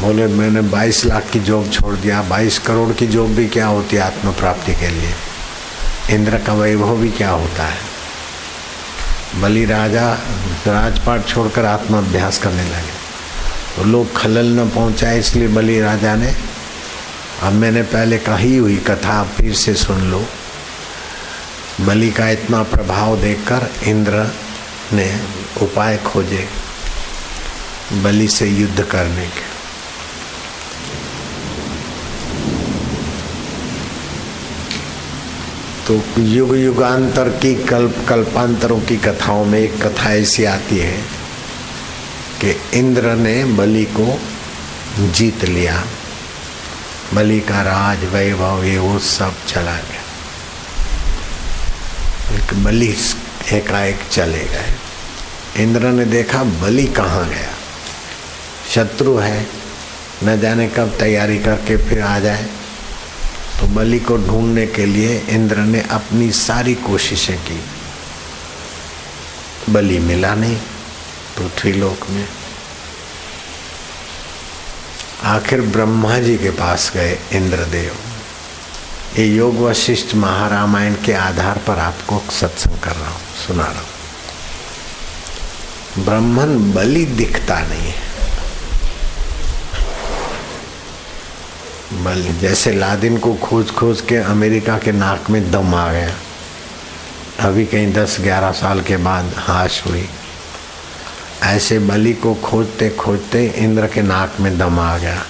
बोले, मैंने 22 लाख की जॉब छोड़ दिया 22 करोड़ की जॉब भी क्या होती है आत्म प्राप्ति के लिए? इंद्र का वैभव भी क्या होता है? बलि राजा राजपाट छोड़कर आत्म अभ्यास करने लगे। तो लोग खलल न पहुँचाए, इसलिए बलि राजा ने अब मैंने पहले कही हुई कथा फिर से सुन लो। बलि का इतना प्रभाव देखकर इंद्र ने उपाय खोजे बलि से युद्ध करने के। तो युग युगांतर की कल्प कल्पांतरों की कथाओं में एक कथा ऐसी आती है कि इंद्र ने बलि को जीत लिया। बलि का राज वैभव ये वो सब चला गया। एक बलि एकाएक चले गए। इंद्र ने देखा, बलि कहाँ गया? शत्रु है। न जाने कब तैयारी करके फिर आ जाए। तो बलि को ढूँढने के लिए इंद्र ने अपनी सारी कोशिशें की। बलि मिला नहीं पृथ्वीलोक में। आखिर ब्रह्मा जी के पास गए इंद्रदेव। ये योग वशिष्ठ महारामायण के आधार पर आपको सत्संग कर रहा हूँ, सुना रहा हूँ। ब्राह्मण बलि दिखता नहीं है। बलि, जैसे लादिन को खोज खोज के अमेरिका के नाक में दम आ गया। अभी कहीं दस ग्यारह साल के बाद हाश हुई। ऐसे बलि को खोजते खोजते इंद्र के नाक में दम आ गया।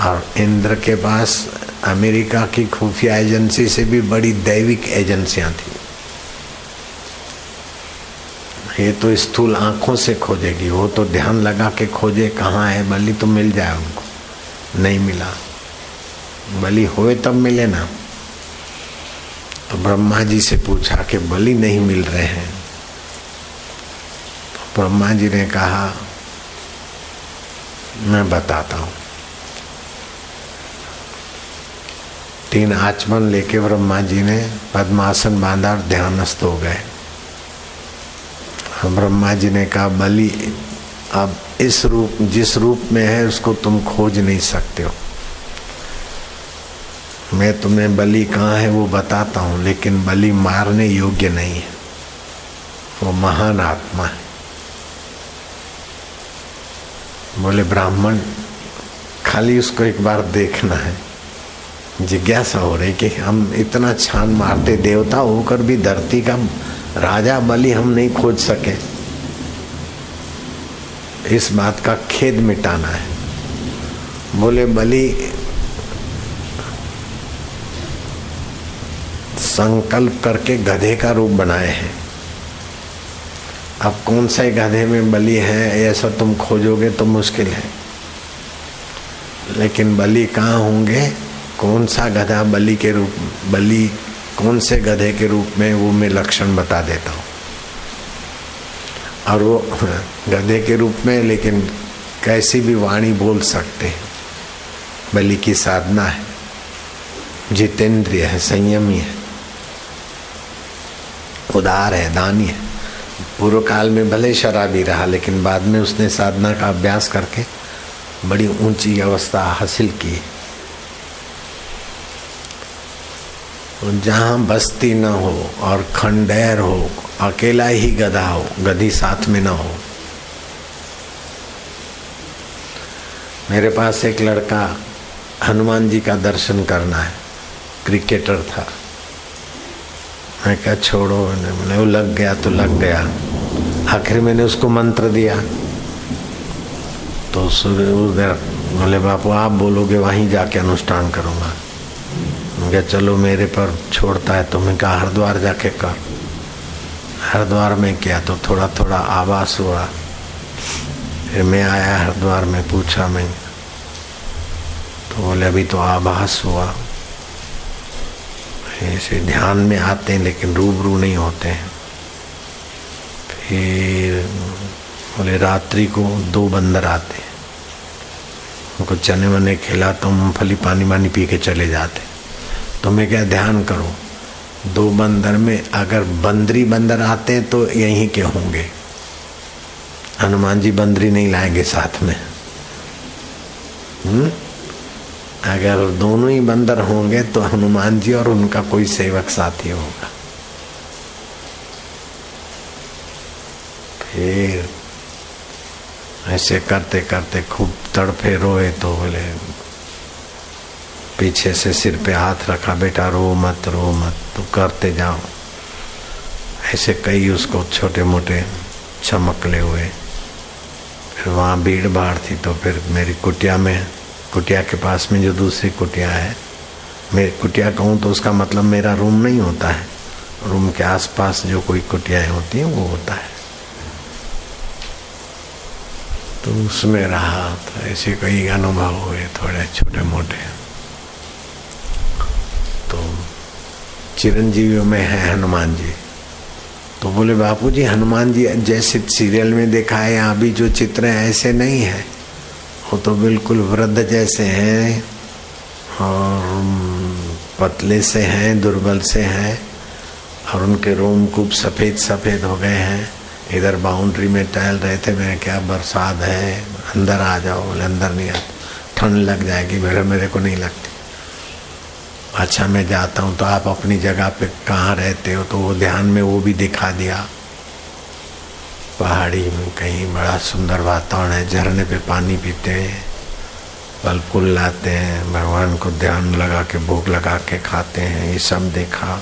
और इंद्र के पास अमेरिका की खुफिया एजेंसी से भी बड़ी दैविक एजेंसियाँ थी। ये तो स्थूल आँखों से खोजेगी, वो तो ध्यान लगा के खोजे कहाँ है, बलि तो मिल जाए उनको। नहीं मिला। बलि होए तब मिले ना। तो ब्रह्मा जी से पूछा कि बलि नहीं मिल रहे हैं। ब्रह्मा जी ने कहा, मैं बताता हूँ। तीन आचमन लेके ब्रह्मा जी ने पद्मासन बांधा और ध्यानस्थ हो गए। ब्रह्मा जी ने कहा, बलि, अब इस रूप, जिस रूप में है, उसको तुम खोज नहीं सकते हो। मैं तुम्हें बलि कहाँ है वो बताता हूँ, लेकिन बलि मारने योग्य नहीं है। वो महान आत्मा है। बोले, ब्राह्मण, खाली उसको एक बार देखना है। जिज्ञासा हो रही कि हम इतना छान मारते देवता, होकर भी धरती का राजा बलि हम नहीं खोज सके। इस बात का खेद मिटाना है। बोले, बलि, संकल्प करके गधे का रूप बनाए हैं। अब कौन से गधे में बलि है? ऐसा तुम खोजोगे तो मुश्किल है। लेकिन बलि कहाँ होंगे? कौन सा गधा बलि के रूप, बलि कौन से गधे के रूप में, वो मैं लक्षण बता देता हूँ। और वो गधे के रूप में, लेकिन कैसी भी वाणी बोल सकते हैं। बलि की साधना है। जितेंद्रिय है, संयमी है। उदार है, दानी है। पूर्व काल में भले शराबी रहा, लेकिन बाद में उसने साधना का अभ्यास करके बड़ी ऊँची अवस्था हासिल की। जहाँ बस्ती न हो और खंडेर हो, अकेला ही गधा हो, गधी साथ में न हो। मेरे पास एक लड़का हनुमान जी का दर्शन करना है, क्रिकेटर था। मैं क्या छोड़ो, मैंने वो लग गया तो लग गया। आखिर मैंने उसको मंत्र दिया। तो सूर्य बोले, बापू, आप बोलोगे, वहीं जाके अनुष्ठान करूँगा। क्या चलो, मेरे पर छोड़ता है तो मैं कहा, हरिद्वार जाके कर। हरिद्वार में किया तो थोड़ा थोड़ा आवास हुआ। फिर मैं आया हरिद्वार में, पूछा, मैं तो बोले, अभी तो आभास हुआ। ऐसे ध्यान में आते हैं, लेकिन रूबरू नहीं होते हैं। फिर बोले, रात्रि को दो बंदर आते हैं। उनको चने वने खिला तो मूँगफली पानी वानी पी के चले जाते तो मैं क्या ध्यान करो, दो बंदर में अगर बंदरी बंदर आते हैं तो यहीं के होंगे। हनुमान जी बंदरी नहीं लाएँगे साथ में। हुँ? अगर दोनों ही बंदर होंगे तो हनुमान जी और उनका कोई सेवक साथी होगा। फिर ऐसे करते करते खूब तड़फे रोए तो बोले, पीछे से सिर पे हाथ रखा, बेटा, रो मत रो मत तो करते जाओ। ऐसे कई उसको छोटे मोटे चमकले हुए। फिर वहाँ भीड़ भाड़ थी तो फिर मेरी कुटिया में कुटिया के पास में जो दूसरी कुटिया है। मैं कुटिया कहूँ तो उसका मतलब मेरा रूम नहीं होता है। रूम के आसपास जो कोई कुटियाएँ होती हैं, वो होता है। तो उसमें रहा तो ऐसे कई अनुभव हुए, थोड़े छोटे मोटे। तो चिरंजीवियों में है हनुमान जी। तो बोले बापू जी हनुमान जी जैसे सीरियल में देखा है, यहाँ भी जो चित्र है, ऐसे नहीं है। वो तो बिल्कुल वृद्ध जैसे हैं और पतले से हैं, दुर्बल से हैं और उनके रोम खूब सफ़ेद सफ़ेद हो गए हैं। इधर बाउंड्री में टहल रहे थे मैं क्या बरसात है, अंदर आ जाओ। बोले, अंदर नहीं आता। ठंड लग जाएगी, मेरे मेरे को नहीं लगती। अच्छा मैं जाता हूँ तो आप अपनी जगह पे कहाँ रहते हो? तो वो ध्यान में वो भी दिखा दिया। पहाड़ी में कहीं बड़ा सुंदर वातावरण है, झरने पे पानी पीते हैं, फल फूल लाते हैं, भगवान को ध्यान लगा के भूख लगा के खाते हैं, ये सब देखा।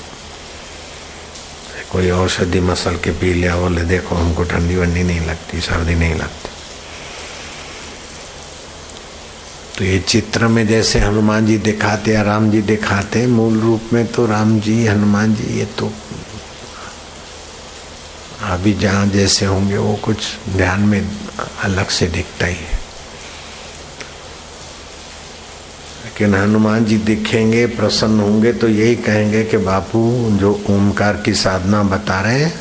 कोई औषधि मसल के पी लिया, बोले देखो हमको ठंडी वंडी नहीं लगती, सर्दी नहीं लगती। तो ये चित्र में जैसे हनुमान जी दिखाते या राम जी दिखाते, मूल रूप में तो राम जी, हनुमान जी, ये तो अभी जहाँ जैसे होंगे वो कुछ ध्यान में अलग से दिखता ही है। लेकिन हनुमान जी दिखेंगे, प्रसन्न होंगे तो यही कहेंगे कि बापू, जो ओमकार की साधना बता रहे हैं,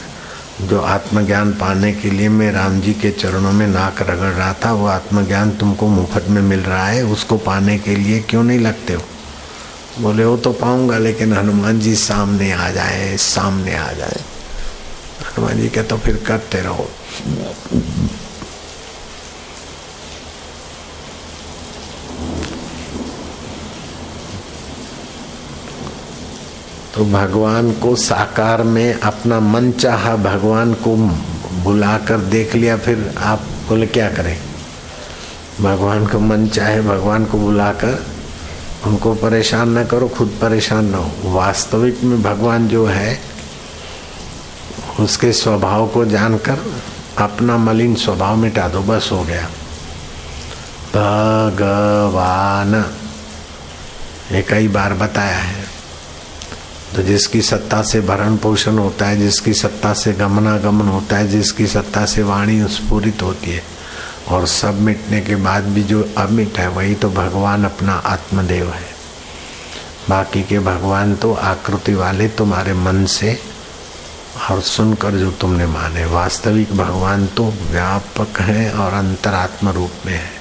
जो आत्मज्ञान पाने के लिए मैं राम जी के चरणों में नाक रगड़ रहा था, वो आत्मज्ञान तुमको मुफ़्त में मिल रहा है, उसको पाने के लिए क्यों नहीं लगते हो? बोले, वो तो पाऊँगा, लेकिन हनुमान जी सामने आ जाए, सामने आ जाए। हनुमान जी कहते तो फिर करते रहो। तो भगवान को साकार में अपना मन चाहा, भगवान को बुलाकर देख लिया, फिर आप बोले, क्या करें? भगवान को मन चाहे, भगवान को बुलाकर उनको परेशान न करो, खुद परेशान न हो। वास्तविक में भगवान जो है उसके स्वभाव को जानकर अपना मलिन स्वभाव मिटा दो, बस हो गया। भगवान। ये कई बार बताया है। तो जिसकी सत्ता से भरण पोषण होता है, जिसकी सत्ता से गमनागमन होता है, जिसकी सत्ता से वाणी स्फूरित होती है, और सब मिटने के बाद भी जो अमिट है, वही तो भगवान अपना आत्मदेव है। बाकी के भगवान तो आकृति वाले तुम्हारे मन से और सुनकर जो तुमने माने, वास्तविक भगवान तो व्यापक है और अंतरात्म रूप में है।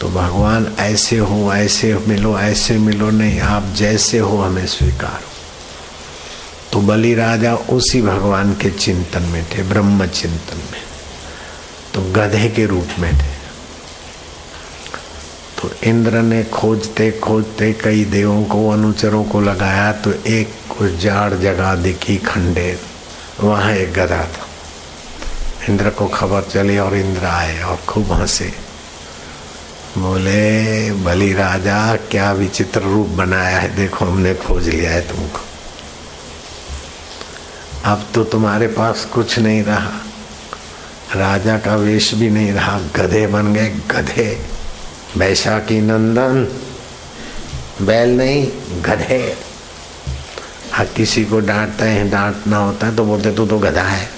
तो भगवान ऐसे हो, ऐसे मिलो ऐसे मिलो नहीं, आप जैसे हो हमें स्वीकार। तो बलि राजा उसी भगवान के चिंतन में थे, ब्रह्म चिंतन में तो गधे के रूप में थे। तो इंद्र ने खोजते खोजते कई देवों को, अनुचरों को लगाया तो एक उजाड़ जगह दिखी खंडेर वहाँ एक गधा था। इंद्र को खबर चली और इंद्र आए और खूब हंसे। बोले, बलि राजा, क्या विचित्र रूप बनाया है? देखो, हमने खोज लिया है तुमको। अब तो तुम्हारे पास कुछ नहीं रहा। राजा का वेश भी नहीं रहा। गधे बन गए, गधे। बैशाखी नंदन, बैल नहीं, गधे। हाँ किसी को डांटते हैं डांटना होता है तो बोलते, तू तो गधा है।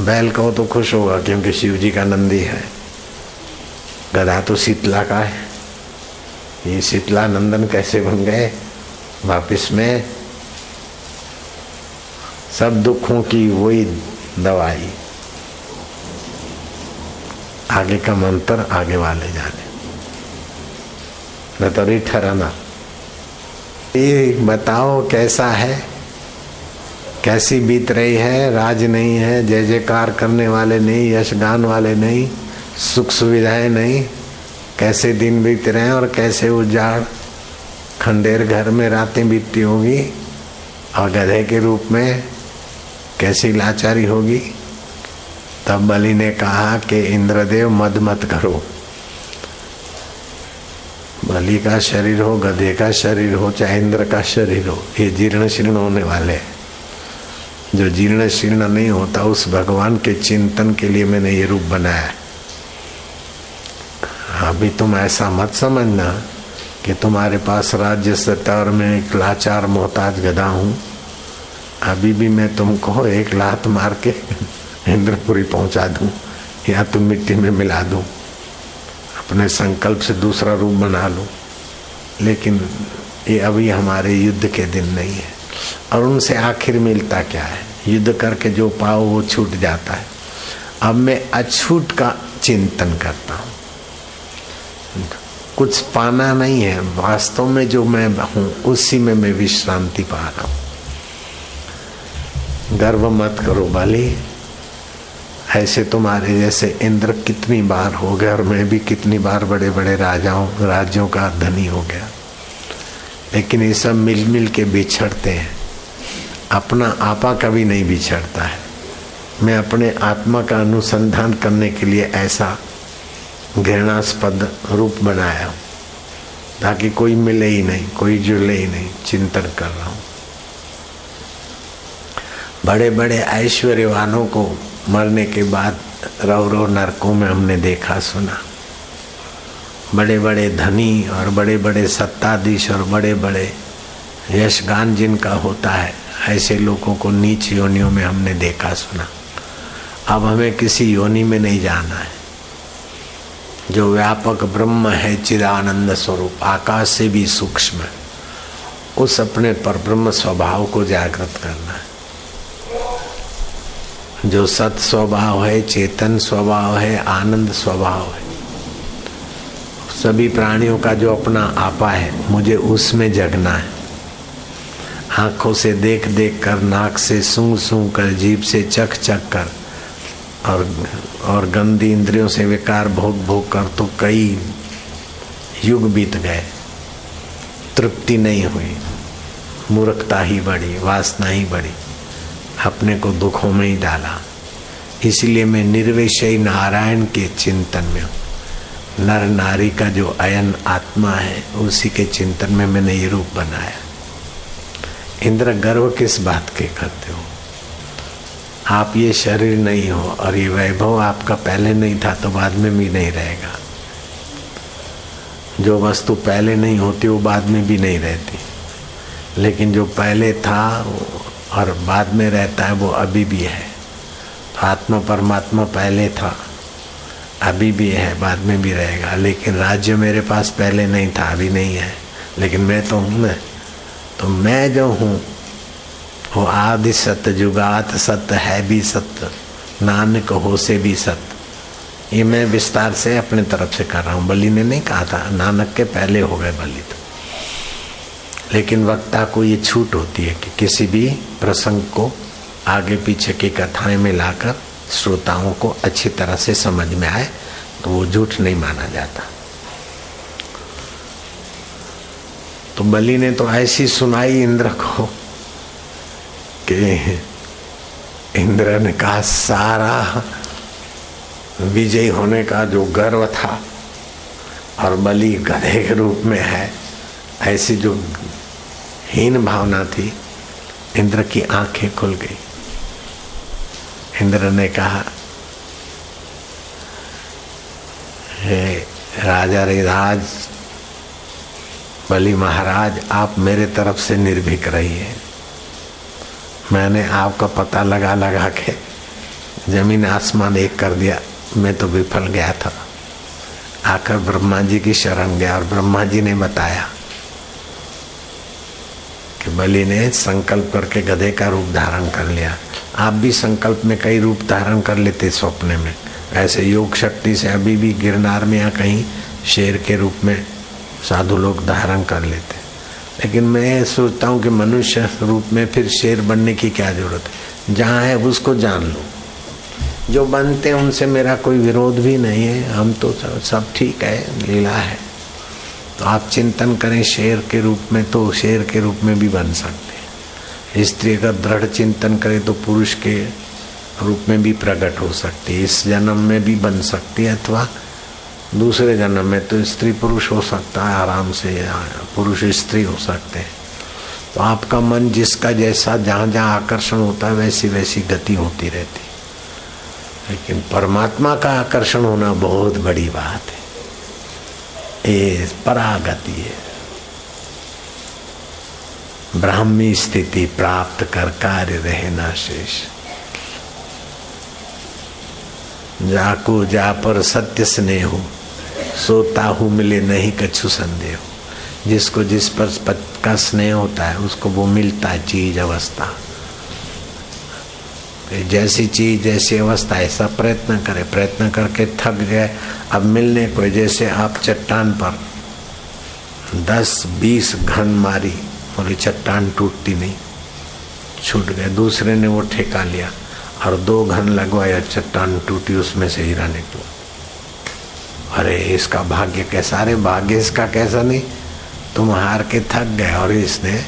बैल कहो तो खुश होगा, क्योंकि शिव जी का नंदी है। गधा तो शीतला का है। ये शीतला नंदन कैसे बन गए? वापिस में सब दुखों की वही दवाई। आगे का मंत्र आगे वाले जाने। न तो ठहराना। ये बताओ कैसा है? कैसी बीत रही है? राज नहीं है, जय जयकार करने वाले नहीं यशगान वाले नहीं, सुख सुविधाएँ नहीं। कैसे दिन बीत रहे हैं और कैसे उजाड़। खंडेर घर में रातें बीतती होगी, और गधे के रूप में कैसी लाचारी होगी। तब बलि ने कहा कि इंद्रदेव मद मत करो। बलि का शरीर हो, गधे का शरीर हो, चाहे इंद्र का शरीर हो, ये जीर्ण शीर्ण होने वाले जो जीर्ण शीर्ण नहीं होता, उस भगवान के चिंतन के लिए मैंने ये रूप बनाया अभी तुम ऐसा मत समझना कि तुम्हारे पास राज्य सत्ता और मैं एक लाचार मोहताज गधा हूँ। अभी भी मैं तुमको एक लात मार के इंद्रपुरी पहुँचा दूँ या तुम मिट्टी में मिला दूँ। अपने संकल्प से दूसरा रूप बना लूँ। लेकिन ये अभी हमारे युद्ध के दिन नहीं है। और उनसे आखिर मिलता क्या है? युद्ध करके जो पाओ वो छूट जाता है। अब मैं अछूट का चिंतन करता हूँ। कुछ पाना नहीं है। वास्तव में जो मैं हूँ, उसी में मैं विश्रांति पा रहा हूँ। गर्व मत करो बाली। ऐसे तुम्हारे जैसे इंद्र कितनी बार हो गया और मैं भी कितनी बार बड़े बड़े राजाओं, राज्यों का धनी हो गया। लेकिन ये सब मिल मिल के बिछड़ते हैं। अपना आपा कभी नहीं बिछड़ता है। मैं अपने आत्मा का अनुसंधान करने के लिए ऐसा घृणास्पद रूप बनाया हूँ, ताकि कोई मिले ही नहीं, कोई जुड़े ही नहीं, चिंतन कर रहा हूँ। बड़े बड़े ऐश्वर्यवानों को मरने के बाद रव रव नरकों में हमने देखा, सुना। बड़े बड़े धनी और बड़े बड़े सत्ताधीश और बड़े बड़े यशगान जिनका होता है, ऐसे लोगों को नीच योनियों में हमने देखा, सुना। अब हमें किसी योनि में नहीं जाना है। जो व्यापक ब्रह्म है चिदानंद स्वरूप, आकाश से भी सूक्ष्म उस अपने पर ब्रह्म स्वभाव को जागृत करना है। जो सत स्वभाव है, चेतन स्वभाव है, आनंद स्वभाव है। सभी प्राणियों का जो अपना आपा है, मुझे उसमें जगना है। आँखों से देख देख कर, नाक से सूंघ सूंघ कर, जीभ से चख चख कर, और और गंदी इंद्रियों से विकार भोग भोग कर तो कई युग बीत गए। तृप्ति नहीं हुई। मूर्खता ही बढ़ी, वासना ही बढ़ी। अपने को दुखों में ही डाला। इसलिए मैं निर्विषय नारायण के चिंतन में हूँ। नर नारी का जो अयन आत्मा है, उसी के चिंतन में मैंने ये रूप बनाया। इंद्र गर्व किस बात के करते हो? आप ये शरीर नहीं हो और ये वैभव आपका पहले नहीं था तो बाद में भी नहीं रहेगा। जो वस्तु पहले नहीं होती, वो बाद में भी नहीं रहती। लेकिन जो पहले था और बाद में रहता है, वो अभी भी है। तो आत्मा परमात्मा पहले था, अभी भी है, बाद में भी रहेगा। लेकिन राज्य मेरे पास पहले नहीं था, अभी नहीं है। लेकिन मैं तो हूँ ना। तो मैं जो हूँ, वो आदि सत्य, जुगात सत्य, है भी सत्य, नानक हो से भी सत्य। ये मैं विस्तार से अपने तरफ़ से कर रहा हूँ। बलि ने नहीं कहा था, नानक के पहले हो गए बलि तो। लेकिन वक्ता को ये छूट होती है कि किसी भी प्रसंग को आगे पीछे की कथाएँ में लाकर श्रोताओं को अच्छी तरह से समझ में आए तो वो झूठ नहीं माना जाता। तो बलि ने तो ऐसी सुनाई इंद्र को कि इंद्र ने कहा, सारा विजयी होने का जो गर्व था और बलि गधे के रूप में है, ऐसी जो हीन भावना थी। इंद्र की आँखें खुल गई। इंद्र ने कहा, हे राजा राज बलि महाराज, आप मेरे तरफ़ से निर्भीक रहिए मैंने आपका पता लगा लगा के ज़मीन आसमान एक कर दिया। मैं तो विफल गया था। आकर ब्रह्मा जी की शरण गया और ब्रह्मा जी ने बताया बलि ने संकल्प करके गधे का रूप धारण कर लिया। आप भी संकल्प में कई रूप धारण कर लेते स्वप्न में। ऐसे योग शक्ति से अभी भी गिरनार में या कहीं शेर के रूप में साधु लोग धारण कर लेते। लेकिन मैं सोचता हूँ कि मनुष्य रूप में फिर शेर बनने की क्या ज़रूरत है? जहाँ है उसको जान लो। जो बनते हैं उनसे मेरा कोई विरोध भी नहीं है। हम तो सब ठीक है, लीला है। तो आप चिंतन करें, शेर के रूप में तो शेर के रूप में भी बन सकते हैं। स्त्री का दृढ़ चिंतन करे तो पुरुष के रूप में भी प्रकट हो सकती है। इस जन्म में भी बन सकती है अथवा दूसरे जन्म में तो स्त्री पुरुष हो सकता है, आराम से पुरुष स्त्री हो सकते हैं। तो आपका मन जिसका जैसा जहाँ जहाँ आकर्षण होता है वैसी वैसी गति होती रहती लेकिन परमात्मा का आकर्षण होना बहुत बड़ी बात है। ये परागति है। ब्राह्मी स्थिति प्राप्त कर कार्य रहना शेष। जाको, जा पर सत्य स्नेह हो सोता हूँ, मिले नहीं कछु संदेह। जिसको जिस पर का स्नेह होता है, उसको वो मिलता है, चीज़ अवस्था। जैसी चीज़, जैसी अवस्था, ऐसा प्रयत्न करे, प्रयत्न करके थक गए। अब मिलने को जैसे आप चट्टान पर दस, बीस घन मारी, बोले चट्टान टूटती नहीं, छूट गए। दूसरे ने वो ठेका लिया और दो घन लगवाया, चट्टान टूटी, उसमें से हीरा निकला। अरे, इसका भाग्य कैसा? अरे, भाग्य इसका कैसा नहीं? तुम हार के थक गए और इसने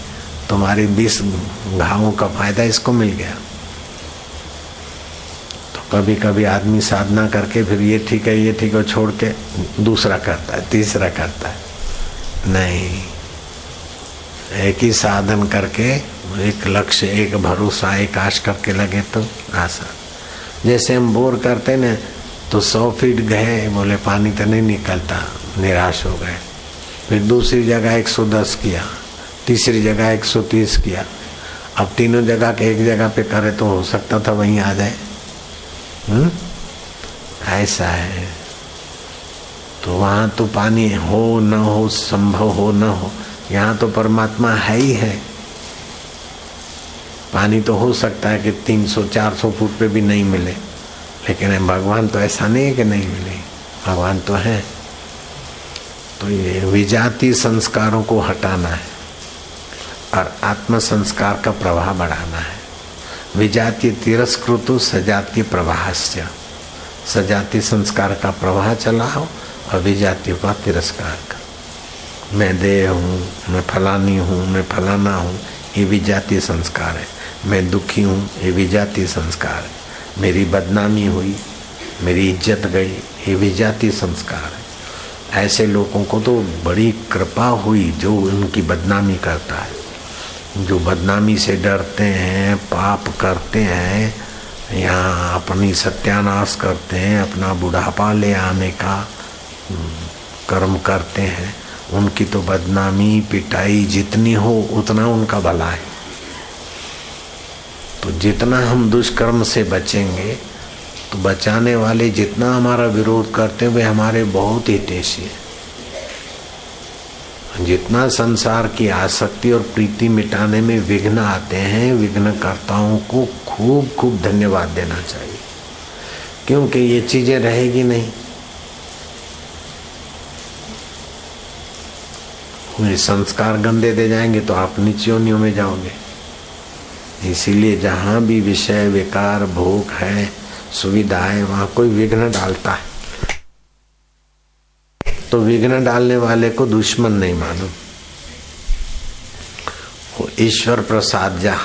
तुम्हारी बीस घावों का फ़ायदा इसको मिल गया। कभी कभी आदमी साधना करके फिर ये ठीक है, ये ठीक है छोड़ के दूसरा करता है, तीसरा करता है। नहीं। एक ही साधन करके, एक लक्ष्य, एक भरोसा, एक आश करके लगे तो आसान। जैसे हम बोर करते ना तो सौ फीट गए, बोले पानी तो नहीं निकलता, निराश हो गए। फिर दूसरी जगह एक सौ दस किया, तीसरी जगह एक सौ तीस किया। अब तीनों जगह के एक जगह पे करे तो हो सकता था वहीं आ जाए। हम्म? ऐसा है। तो वहाँ तो पानी हो, न हो, संभव हो, न हो। यहाँ तो परमात्मा है ही है। पानी तो हो सकता है कि 300 400 फुट पे भी नहीं मिले। लेकिन भगवान तो ऐसा नहीं है कि नहीं मिले। भगवान तो है। तो ये विजातीय संस्कारों को हटाना है। और आत्म संस्कार का प्रवाह बढ़ाना है। विजातीय तिरस्कृत सजातीय प्रवाह सजातीय संस्कार का प्रवाह चला हो और विजातीय का तिरस्कार कर। मैं देह हूँ, मैं फलानी हूँ, मैं फलाना हूँ, ये विजातीय संस्कार है। मैं दुखी हूँ, ये विजातीय संस्कार है। मेरी बदनामी हुई, मेरी इज़्ज़त गई, ये विजातीय संस्कार है। ऐसे लोगों को तो बड़ी कृपा हुई जो उनकी बदनामी करता है। जो बदनामी से डरते हैं, पाप करते हैं, यहाँ अपनी सत्यानाश करते हैं, अपना बुढ़ापा ले आने का कर्म करते हैं, उनकी तो बदनामी पिटाई जितनी हो उतना उनका भला है। तो जितना हम दुष्कर्म से बचेंगे तो बचाने वाले जितना हमारा विरोध करते हैं, वे हमारे बहुत हितेशी है। जितना संसार की आसक्ति और प्रीति मिटाने में विघ्न आते हैं, विघ्नकर्ताओं को खूब खूब धन्यवाद देना चाहिए। क्योंकि ये चीज़ें रहेगी नहीं। ये संस्कार गंदे दे जाएँगे तो आप नीचियोनियों में जाओगे। इसीलिए जहाँ भी विषय, विकार भूख है सुविधा है वहाँ कोई विघ्न डालता है। तो विघ्न डालने वाले को दुश्मन नहीं मानो। ईश्वर प्रसाद जा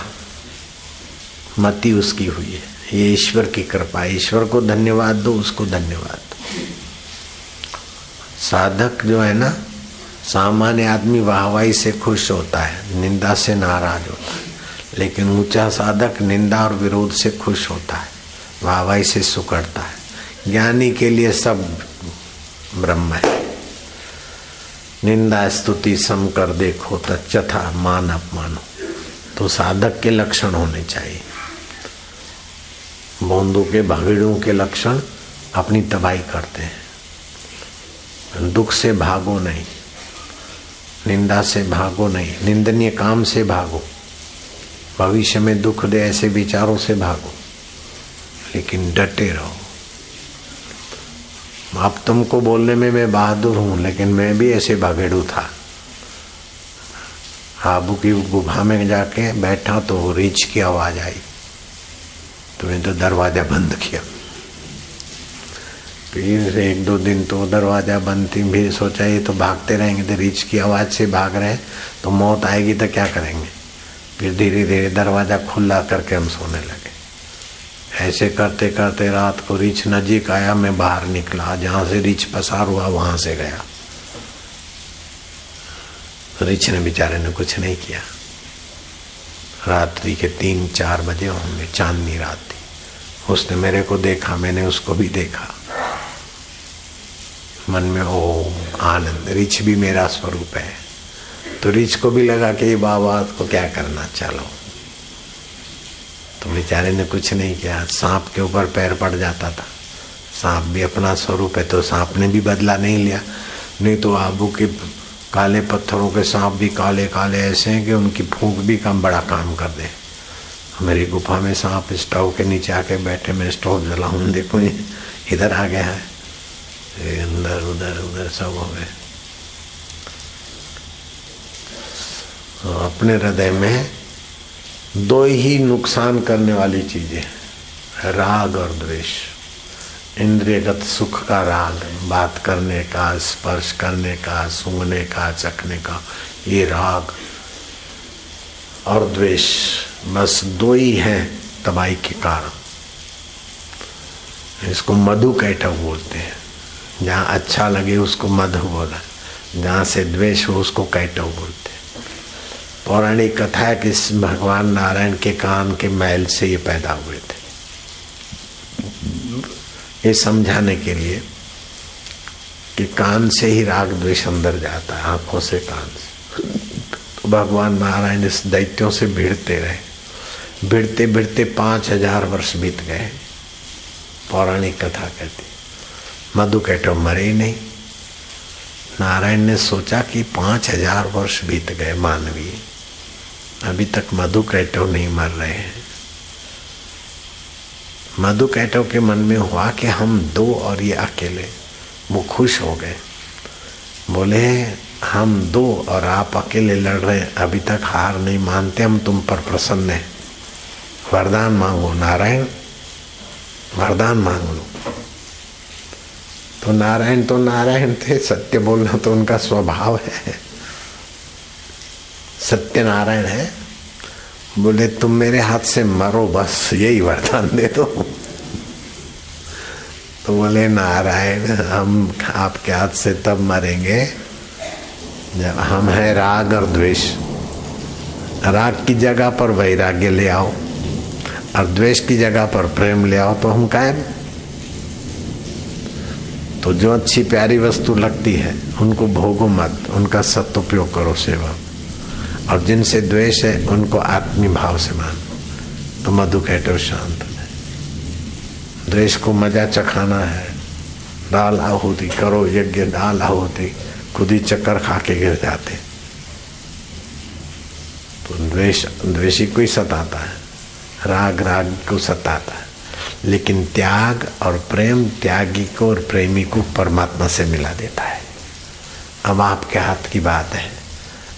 मति उसकी हुई है। ये ईश्वर की कृपा ईश्वर को धन्यवाद दो, उसको धन्यवाद दो। साधक जो है ना, सामान्य आदमी वाहवाही से खुश होता है, निंदा से नाराज़ होता है। लेकिन ऊँचा साधक निंदा और विरोध से खुश होता है, वाहवाही से सुकड़ता है। ज्ञानी के लिए सब ब्रह्म है। निंदा स्तुति सम कर देखो तथा मान अपमानो। तो साधक के लक्षण होने चाहिए। बोंदू के भागीड़ों के लक्षण अपनी तबाही करते हैं। दुख से भागो नहीं, निंदा से भागो नहीं, निंदनीय काम से भागो। भविष्य में दुख दे ऐसे विचारों से भागो। लेकिन डटे रहो। अब तुमको बोलने में मैं बहादुर हूँ, लेकिन मैं भी ऐसे भागेड़ू था। आबू की गुफा में जाके बैठा तो रीछ की आवाज़ आई। तुमने तो दरवाज़ा बंद किया। फिर एक दो दिन तो दरवाज़ा बंद थी भी सोचा ये तो भागते रहेंगे तो रीछ की आवाज़ से भाग रहे तो मौत आएगी तो क्या करेंगे? फिर धीरे धीरे दरवाज़ा खुला करके हम सोने लगे। ऐसे करते करते रात को रिछ नजीक आया, मैं बाहर निकला। जहाँ से रिछ पसार हुआ, वहाँ से गया। रिछ ने बेचारे ने कुछ नहीं किया। रात्रि के तीन चार बजे होंगे, चांदनी रात थी। उसने मेरे को देखा, मैंने उसको भी देखा। मन में ओ आनंद। रिछ भी मेरा स्वरूप है। तो रिछ को भी लगा कि बाबा को क्या करना, चलो। तो बेचारे ने कुछ नहीं किया। सांप के ऊपर पैर पड़ जाता था। सांप भी अपना स्वरूप है तो सांप ने भी बदला नहीं लिया। नहीं तो आबू के काले पत्थरों के सांप भी काले काले ऐसे हैं कि उनकी फूंक भी कम बड़ा काम कर दे। मेरी गुफा में सांप स्टोव के नीचे आके बैठे, मैं स्टोव जलाऊँ, देखो इधर आ गया है। अंदर, उधर उधर सब हो गए। तो अपने हृदय में दो ही नुकसान करने वाली चीज़ें राग और द्वेष। इंद्रियगत सुख का राग, बात करने का, स्पर्श करने का, सूंघने का, चखने का, ये राग और द्वेष बस दो ही हैं तबाही के कारण। इसको मधु कैटव बोलते हैं। जहाँ अच्छा लगे उसको मधु बोला। जहाँ से द्वेष हो उसको कैटव बोलते पौराणिक कथा है कि भगवान नारायण के कान के मैल से ये पैदा हुए थे। ये समझाने के लिए कि कान से ही राग द्वेष अंदर जाता है, आँखों से कान से। तो भगवान नारायण इस दैत्यों से भिड़ते रहे। भिड़ते भिड़ते पाँच हज़ार वर्ष बीत गए। पौराणिक कथा कहती, मधु कैटो मरे ही नहीं। नारायण ने सोचा कि पाँच हज़ार वर्ष बीत गए मानवीय। अभी तक मधु कैटव नहीं मर रहे हैं। मधु कैटव के मन में हुआ कि हम दो और ये अकेले, वो खुश हो गए। बोले, हम दो और आप अकेले लड़ रहे हैं, अभी तक हार नहीं मानते, हम तुम पर प्रसन्न है। वरदान मांगो, नारायण, वरदान मांग। लो तो नारायण तो नारायण थे, सत्य बोलना तो उनका स्वभाव है। सत्य नारायण है। बोले, तुम मेरे हाथ से मरो, बस यही वरदान दे दो। तो बोले, नारायण, हम आपके हाथ से तब मरेंगे जब हम हैं राग और द्वेष। राग की जगह पर वैराग्य ले आओ और द्वेष की जगह पर प्रेम ले आओ तो हम कायम तो जो अच्छी प्यारी वस्तु लगती है, उनको भोगो मत, उनका सदुपयोग करो सेवा। और जिनसे द्वेष है, उनको आत्मी भाव से मान। तो मधु कहते शांत द्वेष को मज़ा चखाना है। डाल आहुति करो, यज्ञ डाल आहुति। खुद ही चक्कर खा के गिर जाते। तो द्वेष, द्वेषी को ही सताता है। राग राग को सताता है। लेकिन त्याग और प्रेम त्यागी को और प्रेमी को परमात्मा से मिला देता है। अब आपके हाथ की बात है।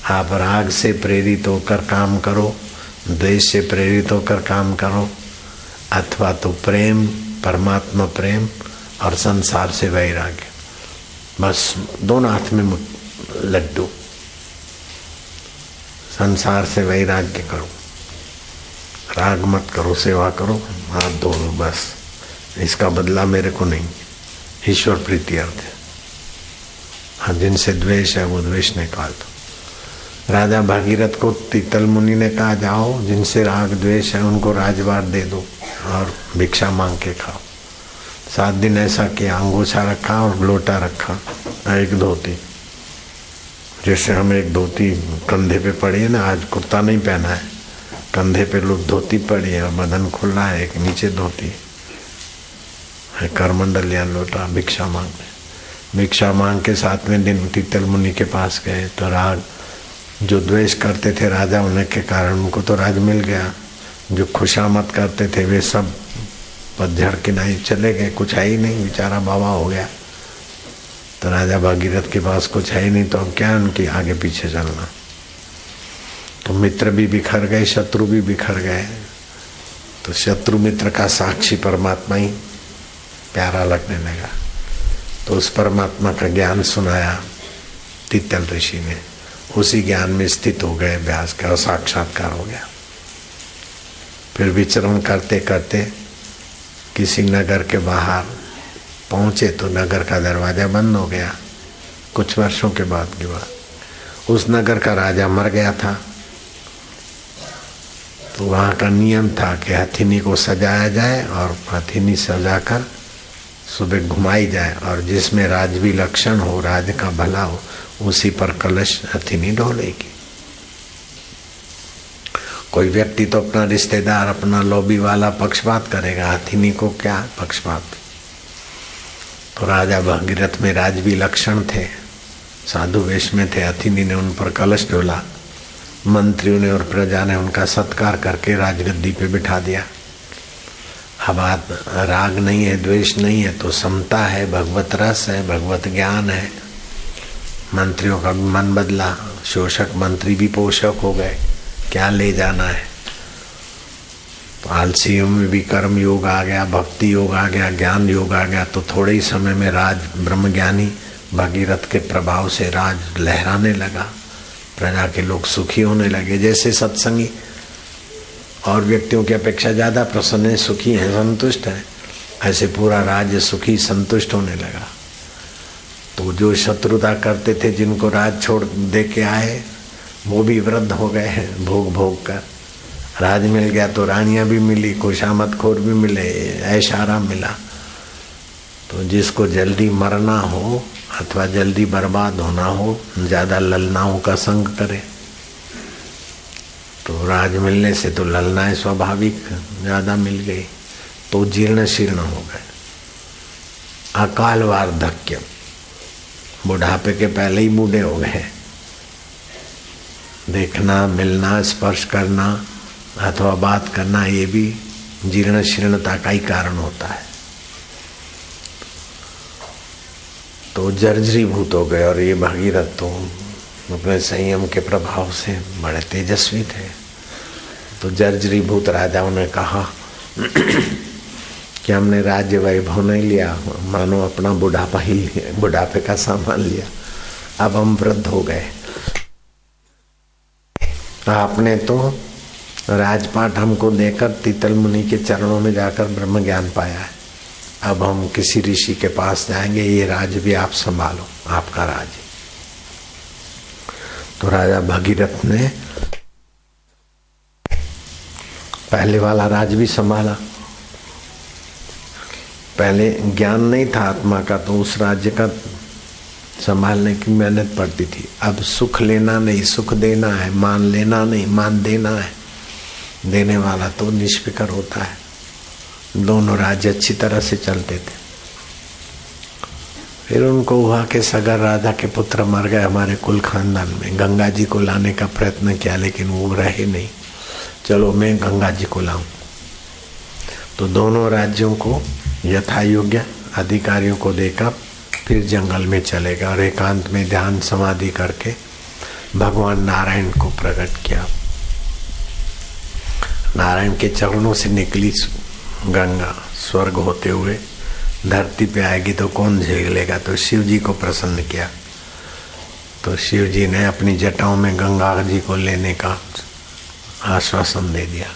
आप राग से प्रेरित होकर काम करो, द्वेष से प्रेरित होकर काम करो, अथवा तो प्रेम, परमात्मा प्रेम और संसार से वैराग्य। बस दोनों हाथ में लड्डू। संसार से वैराग्य करो। राग मत करो, सेवा करो, हाथ धो लो बस। इसका बदला मेरे को नहीं। ईश्वर प्रीति अर्थ है। हाँ जिनसे द्वेष है, वो द्वेष निकाल दो। राजा भागीरथ को तीतल मुनि ने कहा, जाओ, जिनसे राग द्वेष है, उनको राजवार दे दो और भिक्षा मांग के खाओ। सात दिन ऐसा किया, अंगूछा रखा और लोटा रखा, एक धोती। जैसे हम एक धोती कंधे पे पड़ी है ना, आज कुर्ता नहीं पहना है। कंधे पे लोग धोती पड़ी है और बदन खुला है, एक नीचे धोती है। करमंडल या लोटा, भिक्षा मांग भिक्षा मांग के सातवें दिन तीतल मुनि के पास गए तो राग जो द्वेष करते थे राजा होने के कारण उनको तो राज मिल गया। जो खुशामत करते थे, वे सब पतझड़ के नहीं चले गए। कुछ है ही नहीं, बेचारा बाबा हो गया। तो राजा भागीरथ के पास कुछ है ही नहीं तो अब क्या उनके आगे पीछे चलना? तो मित्र भी बिखर गए, शत्रु भी बिखर गए। तो शत्रु मित्र का साक्षी परमात्मा ही प्यारा लगने लगा। तो उस परमात्मा का ज्ञान सुनाया तीतल ऋषि ने। उसी ज्ञान में स्थित हो गए अभ्यास का साक्षात्कार हो गया। फिर विचरण करते करते किसी नगर के बाहर पहुँचे तो नगर का दरवाज़ा बंद हो गया। कुछ वर्षों के बाद की बात। उस नगर का राजा मर गया था। तो वहाँ का नियम था कि हथिनी को सजाया जाए और हथिनी सजाकर सुबह घुमाई जाए और जिसमें राजवी लक्षण हो, राज का भला हो उसी पर कलश हथिनी ढोलेगी कोई व्यक्ति तो अपना रिश्तेदार, अपना लॉबी वाला पक्षपात करेगा, हथिनी को क्या पक्षपात? तो राजा भगीरथ में राजवी लक्षण थे, साधु वेश में थे, हथिनी ने उन पर कलश डोला। मंत्रियों ने और प्रजा ने उनका सत्कार करके राजगद्दी पे बिठा दिया। अब राग नहीं है, द्वेष नहीं है तो समता है, भगवत रस है, भगवत ज्ञान है। मंत्रियों का भी मन बदला, शोषक मंत्री भी पोषक हो गए। क्या ले जाना है? तो आलसी में भी कर्म योग आ गया, भक्ति योग आ गया, ज्ञान योग आ गया तो थोड़े ही समय में राज ब्रह्मज्ञानी भगीरथ के प्रभाव से राज लहराने लगा। प्रजा के लोग सुखी होने लगे। जैसे सत्संगी और व्यक्तियों की अपेक्षा ज़्यादा प्रसन्न है, सुखी हैं, संतुष्ट है, ऐसे पूरा राज्य सुखी, संतुष्ट होने लगा। तो जो शत्रुता करते थे, जिनको राज छोड़ दे के आए, वो भी वृद्ध हो गए हैं, भोग भोग कर। राज मिल गया तो रानियाँ भी मिली खुशामत खोर भी मिले ऐशारा मिला। तो जिसको जल्दी मरना हो, अथवा जल्दी बर्बाद होना हो, ज़्यादा ललनाओं का संग करे। तो राज मिलने से तो ललनाएँ स्वाभाविक ज़्यादा मिल गई तो जीर्ण शीर्ण हो गए। अकाल वार्धक्य बुढ़ापे के पहले ही बूढ़े हो गए। देखना, मिलना, स्पर्श करना, अथवा बात करना, ये भी जीर्ण शीर्णता का ही कारण होता है। तो जर्जरीभूत हो गए और ये भागीरथ तो अपने संयम के प्रभाव से बड़े तेजस्वी थे। तो जर्जरीभूत राजाओं ने कहा कि हमने राज्य वैभव नहीं लिया, मानो अपना बुढ़ापा ही बुढ़ापे का सामान लिया। अब हम वृद्ध हो गए। आपने तो राजपाट हमको देकर तीतल मुनि के चरणों में जाकर ब्रह्म ज्ञान पाया है। अब हम किसी ऋषि के पास जाएँगे, ये राज भी आप संभालो, आपका राज। तो राजा भगीरथ ने पहले वाला राज भी संभाला। पहले ज्ञान नहीं था आत्मा का तो उस राज्य का संभालने की मेहनत पड़ती थी। अब सुख लेना नहीं, सुख देना है, मान लेना नहीं, मान देना है, देने वाला तो निष्फिकर होता है। दोनों राज्य अच्छी तरह से चलते थे। फिर उनको हुआ कि सगर राजा के पुत्र मर गए हमारे कुल खानदान में। गंगा जी को लाने का प्रयत्न किया, लेकिन वो रहे नहीं। चलो मैं गंगा जी को लाऊं। तो दोनों राज्यों को यथा योग्य अधिकारियों को देकर फिर जंगल में चले गए और एकांत में ध्यान समाधि करके भगवान नारायण को प्रकट किया। नारायण के चरणों से निकली गंगा, स्वर्ग होते हुए धरती पे आएगी तो कौन झेलेगा? तो शिव जी को प्रसन्न किया। तो शिव जी ने अपनी जटाओं में गंगा जी को लेने का आश्वासन दे दिया।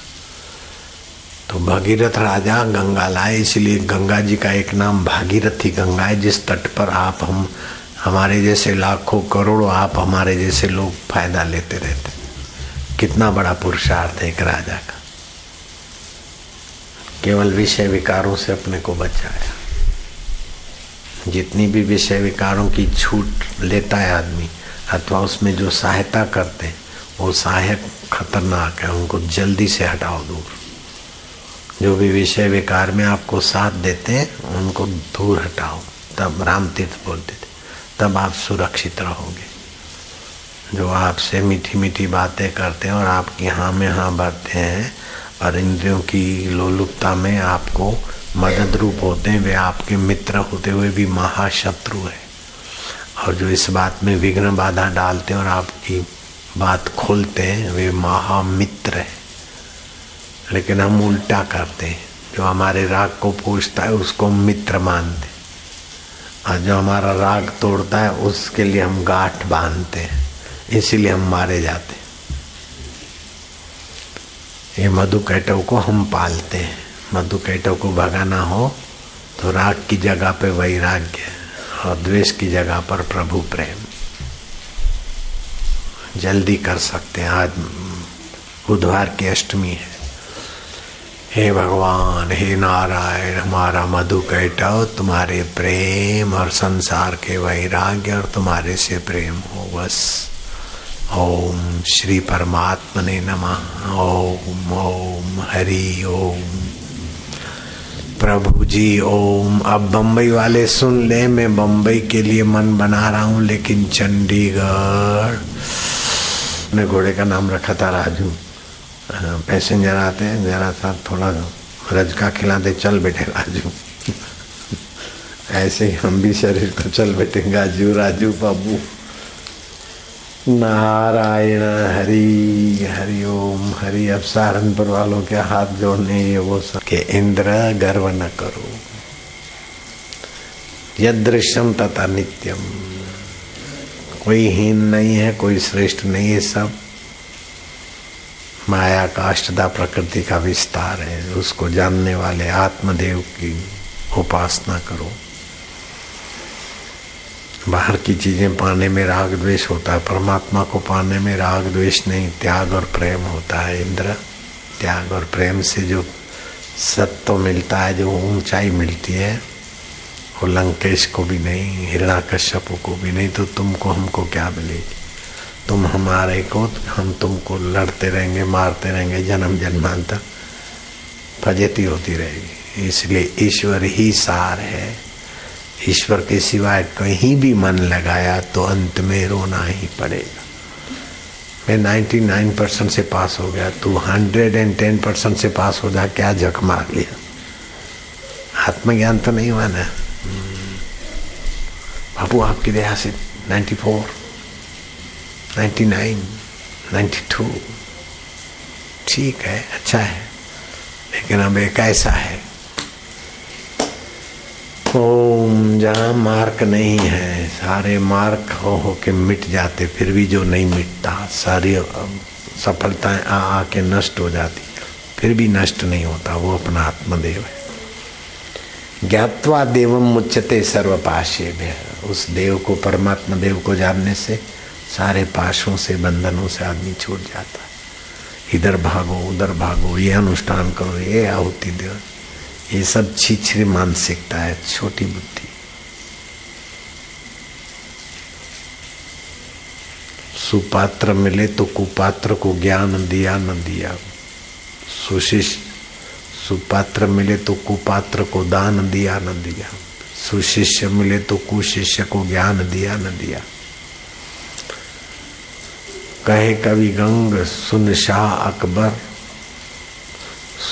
तो भागीरथ राजा गंगा लाए, इसलिए गंगा जी का एक नाम भागीरथी गंगा है, जिस तट पर आप हम, हमारे जैसे लाखों करोड़ों आप हमारे जैसे लोग फ़ायदा लेते रहते कितना बड़ा पुरुषार्थ है एक राजा का। केवल विषय विकारों से अपने को बचाया। जितनी भी विषय विकारों की छूट लेता है आदमी, अथवा उसमें जो सहायता करते हैं, वो सहायक खतरनाक है, उनको जल्दी से हटाओ दूर। जो भी विषय विकार में आपको साथ देते हैं, उनको दूर हटाओ। तब राम तीर्थ बोलते थे। तब आप सुरक्षित रहोगे। जो आपसे मीठी मीठी बातें करते हैं और आपकी हाँ में हाँ भरते हैं और इंद्रियों की लोलुपता में आपको मदद रूप होते हैं, वे आपके मित्र होते हुए भी महाशत्रु है। और जो इस बात में विघ्न बाधा डालते हैं और आपकी बात खोलते हैं, वे महामित्र है। लेकिन हम उल्टा करते हैं। जो हमारे राग को पूछता है, उसको मित्र मानते और जो हमारा राग तोड़ता है, उसके लिए हम गांठ बांधते हैं। इसीलिए हम मारे जाते ये मधु कैटव को हम पालते हैं। मधु कैटव को भगाना हो तो राग की जगह पे वैराग्य और द्वेष की जगह पर प्रभु प्रेम। जल्दी कर सकते हैं। आज बुधवार की अष्टमी है। हे भगवान, हे नारायण, हमारा मधु कैटव तुम्हारे प्रेम और संसार के वैराग्य और तुम्हारे से प्रेम हो, बस। ओम श्री परमात्मा ने नमः। ओम ओम, हरि, ओम। प्रभु जी ओम। अब बम्बई वाले सुन ले, मैं बम्बई के लिए मन बना रहा हूँ, लेकिन चंडीगढ़। ने घोड़े का नाम रखा था, राजू। पैसेंजर आते हैं, जरा सा थोड़ा रजका खिलाते, चल बैठे राजू। ऐसे ही हम भी शरीर को चल बैठे गाजू राजू बाबू। नारायण, हरि हरि ओम, हरि अब सहारनपुर वालों के हाथ जोड़ने ये वो सब। के इंद्र, गर्व न करो। यदृश्यम तथा नित्यम। कोई हीन नहीं है, कोई श्रेष्ठ नहीं है सब। माया का अष्टदा प्रकृति का विस्तार है। उसको जानने वाले आत्मदेव की उपासना करो। बाहर की चीज़ें पाने में राग द्वेष होता है। परमात्मा को पाने में राग द्वेष नहीं, त्याग और प्रेम होता है। इंद्र, त्याग और प्रेम से जो सत्व मिलता है, जो ऊंचाई मिलती है, वो लंकेश को भी नहीं हिरणा कश्यप को भी नहीं तो तुमको हमको क्या मिलेगी? तुम हमारे को, हम तुमको लड़ते रहेंगे, मारते रहेंगे, जन्म जन्मांतर। फजेती होती रहेगी। इसलिए ईश्वर ही सार है। ईश्वर के सिवाय कहीं भी मन लगाया तो अंत में रोना ही पड़ेगा। मैं 99 परसेंट से पास हो गया, तू 110 परसेंट से पास हो जा, क्या झक मार लिया? आत्मज्ञान तो नहीं हुआ ना। बाबू आपकी दया से 94 99 92 ठीक है अच्छा है, लेकिन अब एक ऐसा है। ओम, जहाँ मार्क नहीं है, सारे मार्क हो हो के मिट जाते, फिर भी जो नहीं मिटता, सारी सफलताएँ आ आ के नष्ट हो जाती। फिर भी नष्ट नहीं होता, वो अपना आत्मदेव है। ज्ञातवा देवम मुच्यते सर्वपाशे उस देव को, परमात्मा देव को जानने से सारे पाशों से, बंधनों से आदमी छूट जाता है। इधर भागो, उधर भागो, ये अनुष्ठान करो, ये आहुति दो। ये सब छिछरी मानसिकता है, छोटी बुद्धि। सुपात्र मिले तो कुपात्र को ज्ञान दिया न दिया। सुशिष्ट, सुपात्र मिले तो कुपात्र को दान दिया न दिया। सुशिष्य मिले तो कुशिष्य को ज्ञान दिया न दिया। कहे कवि गंग, सुन शाह अकबर।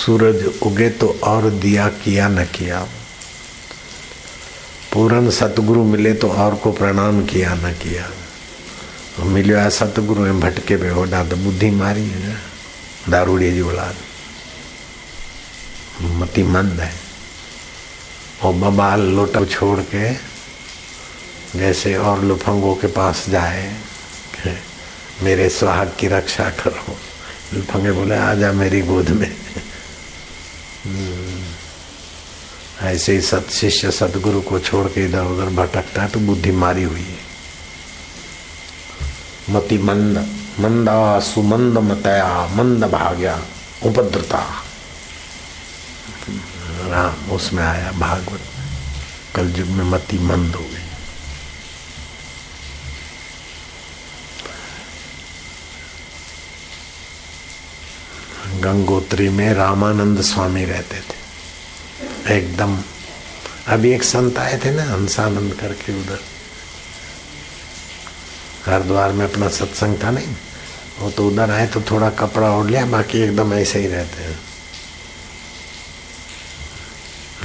सूरज उगे तो और दिया किया न किया। पूरन सतगुरु मिले तो और को प्रणाम किया न किया। मिलो आ सतगुरु एम भटके पे होडा तो बुद्धि मारी है। दारूड़ी जी औलाद। मती मंद है। और बबाल लोटा छोड़ के, जैसे और लुफंगों के पास जाए। मेरे सुहाग की रक्षा करो। लुफंगे बोले आजा मेरी गोद में। हम्म। ऐसे ही सत शिष्य सदगुरु को छोड़ के इधर उधर भटकता है तो बुद्धि मारी हुई है। मति मंद, मंदा सुमंद मतया, मंद भाग्या, उपद्रता। राम, उसमें आया भागवत। कल युग में मति मंद हो गई गंगोत्री में रामानंद स्वामी रहते थे। एकदम। अभी एक संत आए थे ना, हंसानंद करके उधर। हरिद्वार में अपना सत्संग था नहीं। वो तो उधर आए तो थोड़ा कपड़ा ओढ़ लिया, बाकी एकदम ऐसे ही रहते हैं।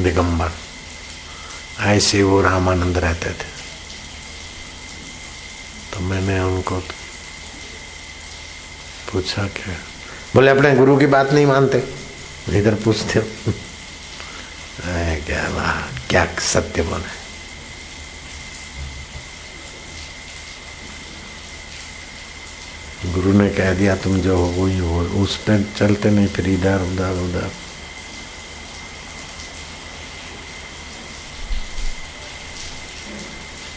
दिगंबर। ऐसे वो रामानंद रहते थे। तो मैंने उनको पूछा क्या बोले, अपने गुरु की बात नहीं मानते। इधर पूछते हो। क्या वाह क्या सत्य बोले गुरु ने कह दिया, तुम जो हो, वही हो। उस पर चलते नहीं, फिर इधर, उधर उधर।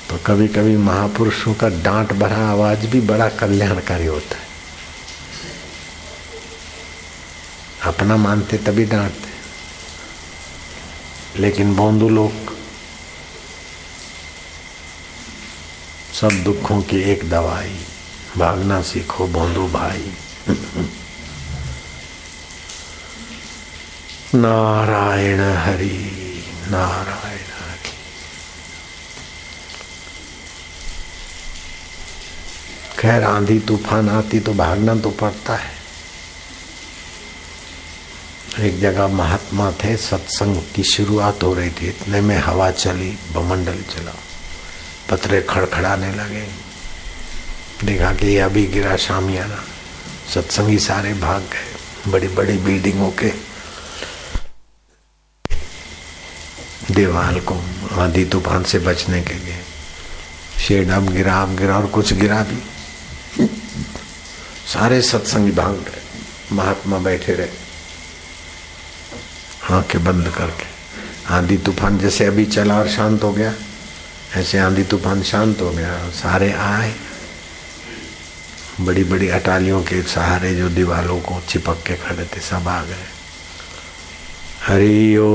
तो कभी कभी महापुरुषों का डांट भरा आवाज़ भी बड़ा कल्याणकारी होता है। अपना मानते तभी डांटते। लेकिन बोंदू लोग सब दुखों की एक दवाई, भागना सीखो बोंदू भाई। नारायण हरि नारायण हरि। खैर, आंधी तूफ़ान आती तो भागना तो पड़ता है। एक जगह महात्मा थे, सत्संग की शुरुआत हो रही थी। इतने में हवा चली बमंडल चला। पतरे खड़खड़ाने लगे। देखा कि ये अभी गिरा शामियाना। सत्संगी सारे भाग गए बड़ी बड़ी बिल्डिंगों के। दीवार को आधी तूफ़ान से बचने के लिए। शेड अब गिरा अब गिरा और कुछ गिरा भी। सारे सत्संगी भाग गए। महात्मा बैठे रहे। आँखें बंद करके। आंधी तूफ़ान जैसे अभी चला और शांत हो गया। ऐसे आंधी तूफ़ान शांत हो गया सारे आए। बड़ी बड़ी अटालियों के सहारे जो दीवालों को चिपक के खड़े थे सब आ गए। हरिओ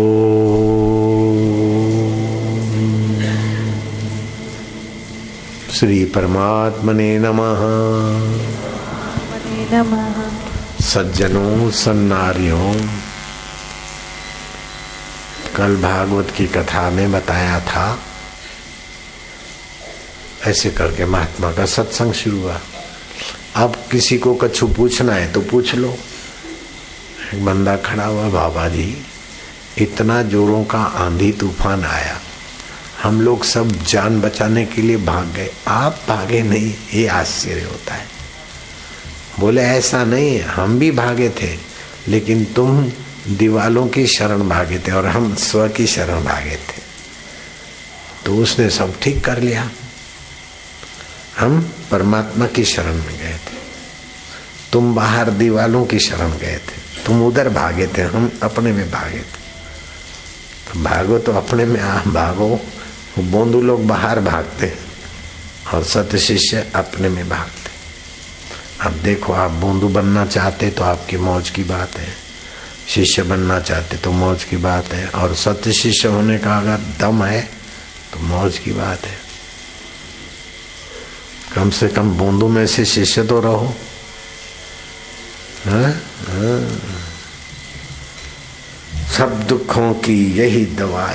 श्री परमात्मने नमः। सज्जनों सन्नारियों। कल भागवत की कथा में बताया था। ऐसे करके महात्मा का सत्संग शुरू हुआ। अब किसी को कछु पूछना है तो पूछ लो। एक बंदा खड़ा हुआ, बाबा जी, इतना जोरों का आंधी तूफ़ान आया। हम लोग सब जान बचाने के लिए भाग गए। आप भागे नहीं, ये आश्चर्य होता है। बोले, ऐसा नहीं, हम भी भागे थे, लेकिन तुम दीवालों की शरण भागे थे और हम स्व की शरण भागे थे। तो उसने सब ठीक कर लिया। हम परमात्मा की शरण में गए थे। तुम बाहर दीवालों की शरण गए थे। तुम उधर भागे थे, हम अपने में भागे थे। तो भागो तो अपने में आ भागो। बोंदू लोग बाहर भागते हैं और सत शिष्य अपने में भागते अब देखो, आप बूंदू बनना चाहते तो आपकी मौज की बात है। शिष्य बनना चाहते तो मौज की बात है। और सत्य शिष्य होने का अगर दम है तो मौज की बात है। कम से कम बूंदू में से शिष्य तो रहो। हाँ? हाँ। सब दुखों की यही दवा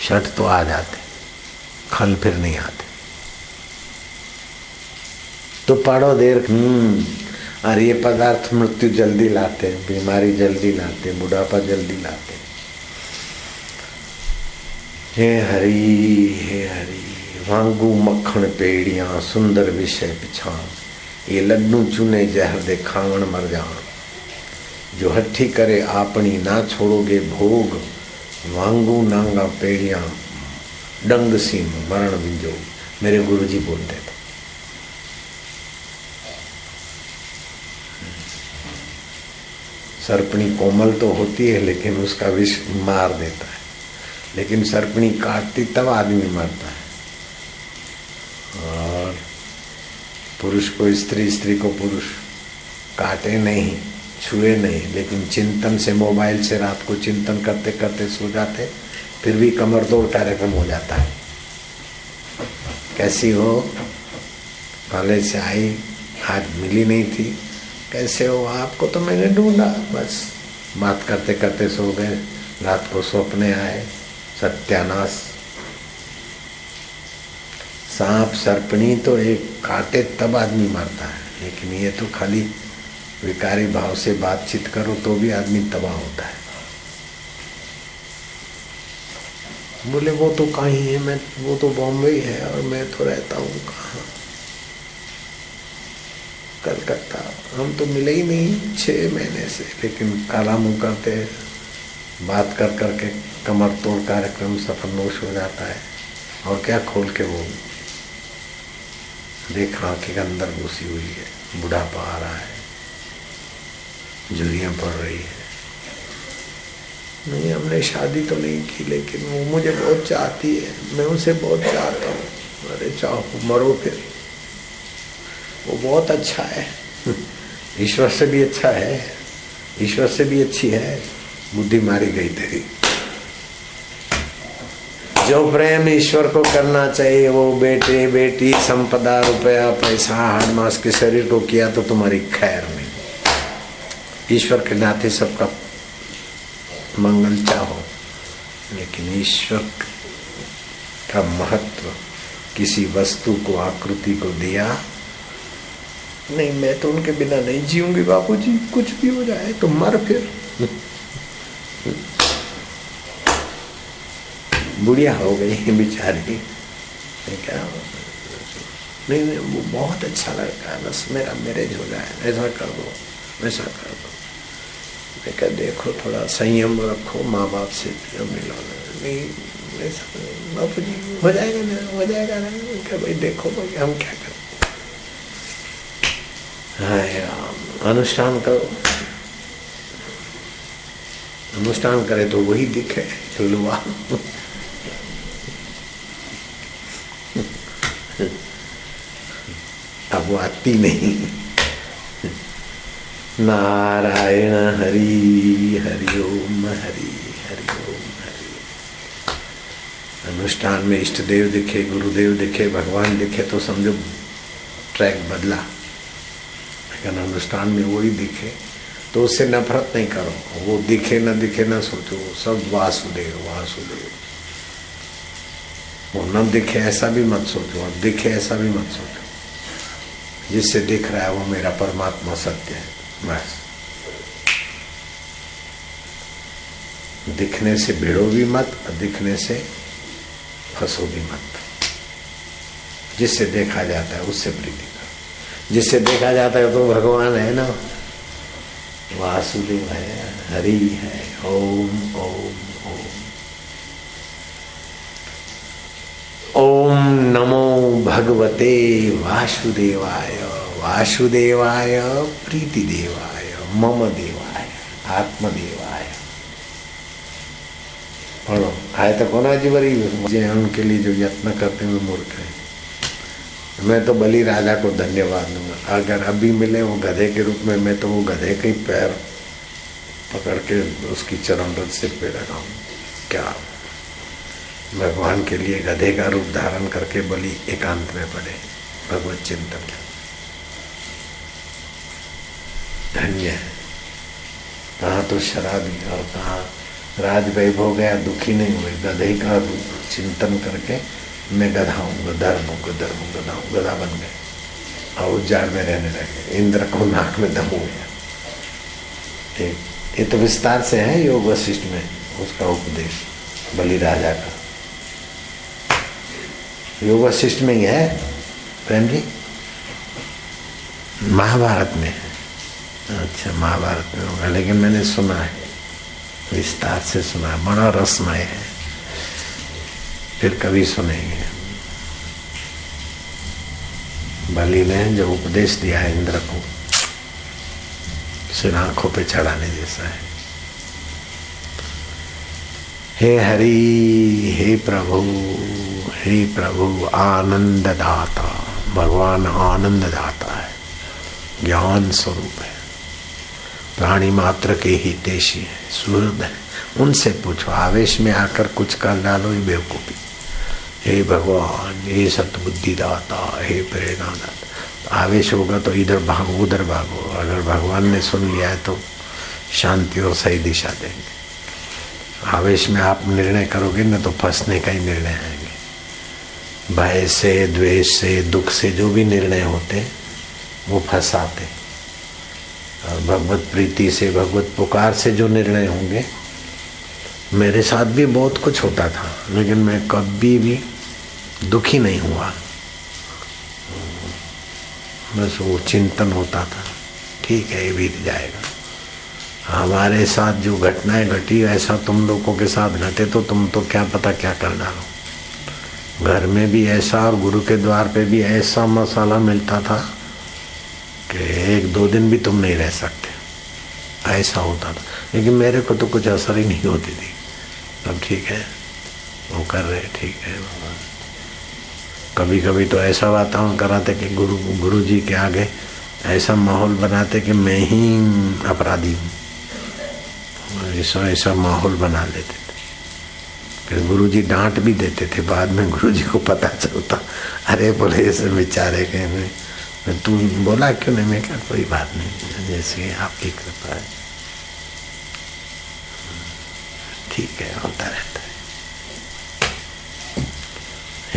शट तो आ जाते, खल फिर नहीं आते। तो पढ़ो देर हम्म। और ये पदार्थ मृत्यु जल्दी लाते हैं, बीमारी जल्दी लाते हैं, बुढ़ापा जल्दी लाते हे। हरी हे हरी, वांगू मक्खण पेड़िया, सुंदर विषय पिछाण ये लड्डू चुने जहर दे खावण मर जान जो हठी करे आपनी ना छोड़ोगे भोग, वांगू नांगा पेड़िया डंग सीम मरण विंजो। मेरे गुरुजी बोलते सर्पणी कोमल तो होती है, लेकिन उसका विष मार देता है। लेकिन सर्पणी काटती, तब आदमी मरता है। और पुरुष को, स्त्री स्त्री को पुरुष काटे नहीं, छुए नहीं, लेकिन चिंतन से, मोबाइल से, रात को चिंतन करते करते सो जाते, फिर भी कमर तो कार्यक्रम हो जाता है। कैसी हो? कॉलेज से आई आज मिली नहीं थी। कैसे हो आपको तो मैंने ढूंढा, बस। बात करते करते सो गए, रात को सपने आए, सत्यानाश। सांप, सर्पणी तो एक काटे तब आदमी मरता है, लेकिन ये तो खाली विकारी भाव से बातचीत करो तो भी आदमी तबाह होता है। बोले, वो तो कहीं है मैं, वो तो बॉम्बे है और मैं तो रहता हूँ कहाँ? कलकत्ता। हम तो मिले ही नहीं छः महीने से। लेकिन काला मुँह करते, बात कर कर के कमर तोड़ कार्यक्रम सफलनोश हो जाता है। और क्या खोल के वो देख आँखें के अंदर घुसी हुई है, बुढ़ापा आ रहा है झुरियाँ पड़ रही है। नहीं, हमने शादी तो नहीं की, लेकिन वो मुझे बहुत चाहती है। मैं उसे बहुत चाहता हूँ। अरे चाहो, मरो फिर। वो बहुत अच्छा है। ईश्वर से भी अच्छा है, ईश्वर से भी अच्छी है। बुद्धि मारी गई तेरी। जो प्रेम ईश्वर को करना चाहिए, वो बेटे, बेटी, संपदा, रुपया, पैसा हाड मास के शरीर को किया तो तुम्हारी खैर नहीं। ईश्वर के नाते सबका मंगल चाहो, लेकिन ईश्वर का महत्व किसी वस्तु को, आकृति को दिया नहीं मैं तो उनके बिना नहीं जीऊँगी बापू जी। कुछ भी हो जाए तो मर फिर। बुढ़िया हो गई बेचारी। क्या नहीं नहीं वो बहुत अच्छा लड़का है। बस मेरा मैरिज हो जाए। ऐसा कर दो वैसा कर दो। मैं क्या देखो थोड़ा संयम रखो माँ बाप से मिलो नहीं ऐसा बापू जी हो जाएगा ना हो जाएगा ना। क्या भाई देखो भाई हम क्या करें? अनुष्ठान करो। अनुष्ठान करे तो वही दिखे चलुआ अब वो आती नहीं। नारायण हरि हरिओम हरि हरिओम हरि। अनुष्ठान में इष्ट देव दिखे, गुरुदेव दिखे, भगवान दिखे तो समझो, ट्रैक बदला। लेकिन अनुष्ठान में वही दिखे। तो उससे नफरत नहीं करो। वो दिखे न दिखे ना सोचो सब वासुदेव वासुदेव। वो न दिखे ऐसा भी मत सोचो, और दिखे ऐसा भी मत सोचो। जिससे दिख रहा है वो मेरा परमात्मा सत्य है, बस। दिखने से भिड़ो भी मत, और दिखने से फंसो भी मत। जिससे देखा जाता है, उससे प्रीति जिससे देखा जाता है तो भगवान है ना। वासुदेव है, हरि है, ओम ओम ओम। ओम नमो भगवते वासुदेवाय वासुदेवाय प्रीति देवाय मम देवाय, आत्मदेवाय। पढ़ो। आए तो कोना जी बरी उनके लिए जो यत्न करते हुए मूर्ख है। मैं तो बलि राजा को धन्यवाद दूँगा। अगर अभी मिले वो गधे के रूप में, मैं तो वो गधे के पैर पकड़ के उसकी चरण रथ सिर पे लगाऊँ क्या? भगवान के लिए गधे का रूप धारण करके बलि एकांत में पड़े। भगवत चिंतन। धन्य है। कहा तो शराबी और कहा राज वैभव गया, दुखी नहीं हुए। गधे का रूप चिंतन करके मैं गधा हूँ गधर्म हूँ हूँ, गधा हूँ, गधा बन गए। और उज्जाड़ में रहने लगे। इंद्र को नाक में दम हो गया। ये तो विस्तार से है, योग वशिष्ठ में उसका उपदेश, बलि राजा का। योग वशिष्ठ में ही है, प्रेम जी? महाभारत में है। अच्छा महाभारत में होगा, लेकिन मैंने सुना है, विस्तार से सुना बड़ा रसमय है। फिर कभी सुनेंगे। बलि ने जो उपदेश दिया है इंद्र को सिर आँखों पे चढ़ाने जैसा है। हे हरि, हे प्रभु हे प्रभु आनंद दाता भगवान आनंद दाता है, ज्ञान स्वरूप है। प्राणी मात्र के ही देशी है, सुहृद है। उनसे पूछो, आवेश में आकर कुछ कर डालो ये बेवकूफ़ी। हे भगवान, हे सतबुद्धि दाता हे प्रेरणा दाता आवेश होगा तो इधर भागो, उधर भागो। अगर भगवान ने सुन लिया है तो शांति और सही दिशा देंगे। आवेश में आप निर्णय करोगे, ना तो फंसने का ही निर्णय आएँगे। भय से, द्वेष से, दुख से जो भी निर्णय होते, वो फंसाते। और भगवत प्रीति से, भगवत पुकार से जो निर्णय होंगे, मेरे साथ भी बहुत कुछ होता था, लेकिन मैं कभी भी दुखी नहीं हुआ। बस वो चिंतन होता था। ठीक है, ये बीत जाएगा। हमारे साथ जो घटनाएँ घटी, ऐसा तुम लोगों के साथ घटे तो तुम तो क्या पता क्या कर डालो। घर में भी ऐसा और गुरु के द्वार पे भी ऐसा मसाला मिलता था कि एक दो दिन भी तुम नहीं रह सकते। ऐसा होता था। लेकिन मेरे को तो कुछ असर ही नहीं होती थी। सब ठीक है, वो कर रहे ठीक है कभी कभी तो ऐसा वातावरण कराते कि गुरु गुरु जी के आगे ऐसा माहौल बनाते कि मैं ही अपराधी हूँ। ऐसा ऐसा माहौल बना लेते थे। फिर गुरु जी डांट भी देते थे। बाद में गुरु जी को पता चलता, अरे बोले, ऐसे बेचारे के मैं तू बोला क्यों नहीं? मैं क्या कोई बात नहीं, जैसे आपकी कृपा है। ठीक है, होता रहता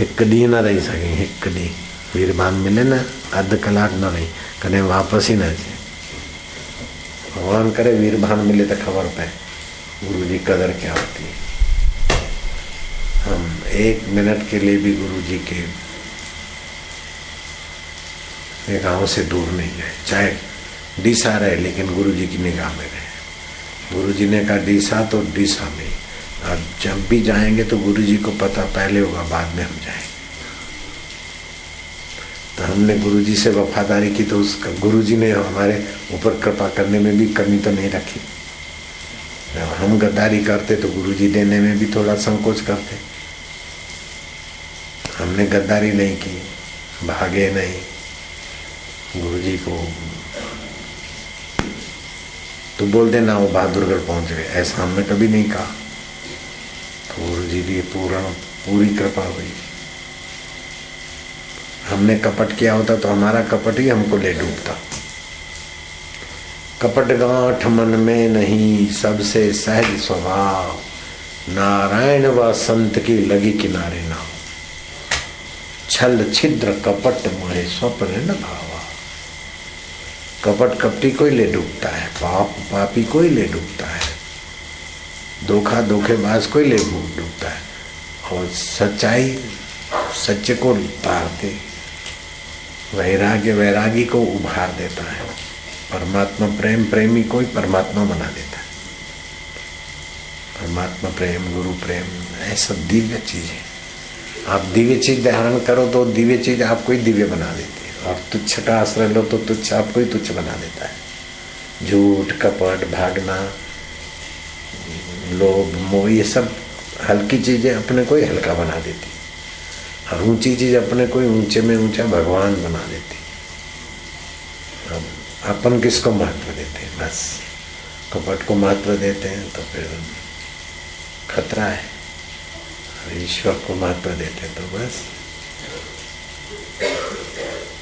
एक ॾींहुं न रही सघे हिकु ॾींहुं वीरबान मिले न अधु कलाक न रही कॾहिं वापसि ई न अचे भगवान करे वीरबान मिले तो ख़बर पए गुरु जी कदर क्या होती है। हम एक मिनट के लिए भी गुरु जी के निगाहों से दूर नहीं गए चाहे डीसा रहे, लेकिन गुरु जी की निगाह में रहे। गुरु जी ने कहा, डीसा तो डीसा में अब जब भी जाएँगे तो गुरु जी को पता पहले होगा, बाद में हम जाएँगे। तो हमने गुरु जी से वफादारी की तो उसका गुरु जी ने हमारे ऊपर कृपा करने में भी कमी तो नहीं रखी। जब हम गद्दारी करते तो गुरु जी देने में भी थोड़ा संकोच करते। हमने गद्दारी नहीं की, भागे नहीं। गुरु जी को तो बोल देना वो बहादुरगढ़ पहुँच गए। ऐसा हमने कभी नहीं कहा। गुरु जी की पूर्ण, पूरी कृपा हुई। हमने कपट किया होता तो हमारा कपट ही हमको ले डूबता। कपट गांठ मन में नहीं, सबसे सहज स्वभाव, नारायण व संत की लगी किनारे ना छल छिद्र कपट मोहे स्वप्न न भावा। कपट कपटी को ही ले डूबता है, पाप पापी को ही ले डूबता है। धोखा धोखेबाज को ही ले डूबता है। और सच्चाई सच्चे को उतारते वैराग्य वैरागी को उभार देता है। परमात्मा प्रेम प्रेमी को ही परमात्मा बना देता है। परमात्मा प्रेम, गुरु प्रेम ऐसा दिव्य चीज़ है। आप दिव्य चीज़ धारण करो तो दिव्य चीज़ आपको ही दिव्य बना देती है। और तुच्छ का आश्रय लो तो तुच्छ आपको ही तुच्छ बना देता है। झूठ, कपट, भागना लोभ मोह, ये सब हल्की चीज़ें अपने को ही हल्का बना देती। और ऊँची चीज़ अपने कोई ऊँचे में ऊँचा भगवान बना देती। अब अपन किसको महत्व देते हैं? बस, कपट को महत्व देते हैं तो फिर खतरा है। ईश्वर को महत्व देते हैं तो बस।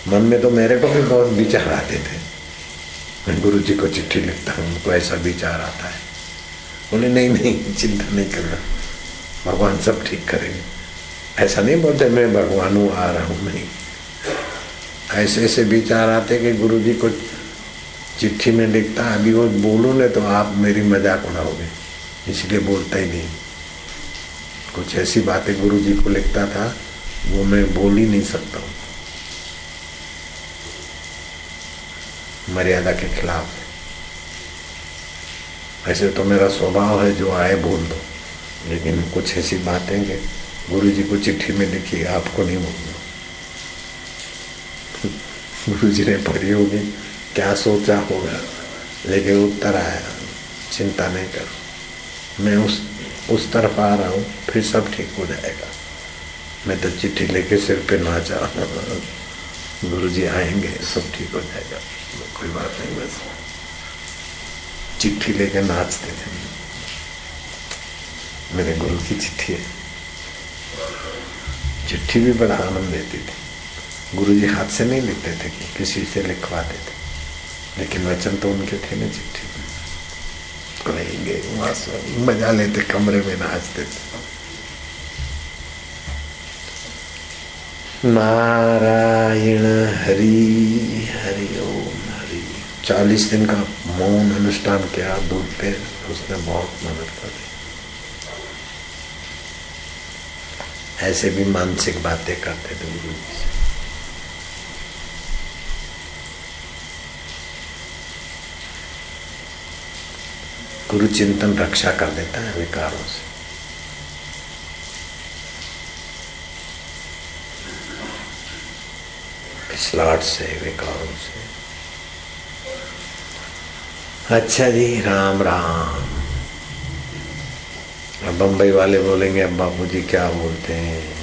मन में तो मेरे को भी बहुत विचार आते थे। मैं गुरु जी को चिट्ठी लिखता हूँ, उनको ऐसा विचार आता है। बोले, नहीं नहीं, चिंता नहीं करना। भगवान सब ठीक करेंगे। ऐसा नहीं बोलते, मैं भगवान हूँ, आ रहा हूँ नहीं ऐसे ऐसे विचार आते कि गुरु जी को चिट्ठी में लिखता, अभी वो बोलूँ ना तो आप मेरी मज़ाक उड़ाओगे। इसलिए बोलता ही नहीं। कुछ ऐसी बातें गुरु जी को लिखता था, वो मैं बोल ही नहीं सकता हूँ। मर्यादा के खिलाफ। ऐसे तो मेरा स्वभाव है जो आए बोल दो। लेकिन कुछ ऐसी बातें कि गुरु जी को चिट्ठी में लिखी, आपको नहीं बोलना गुरु जी ने पढ़ी होगी, क्या सोचा होगा? लेकिन उत्तर आया, चिंता नहीं करो। मैं उस उस तरफ़ आ रहा हूँ, फिर सब ठीक हो जाएगा। मैं तो चिट्ठी लेके सिर पे नाचा। गुरु जी आएँगे, सब ठीक हो जाएगा। कोई बात नहीं, बस। चिट्ठी लेके नाचते थे मेरे गुरु की चिट्ठी है चिट्ठी भी बड़ा आनंद देती थी गुरु जी हाथ से नहीं लिखते थे कि किसी से लिखवाते थे लेकिन वचन तो उनके थे ना चिट्ठी में वहाँ मज़ा लेते कमरे में नाचते थे नारायण हरि हरि ओम हरि चालीस दिन का मौन अनुष्ठान किया दूध पे उसने बहुत मदद कर। दी ऐसे भी मानसिक बातें करते थे गुरु जी से। गुरु चिंतन रक्षा कर देता है विकारों से। फिसलाट से, विकारों से। अच्छा जी राम राम। अब बम्बई वाले बोलेंगे अब बापू जी क्या बोलते हैं?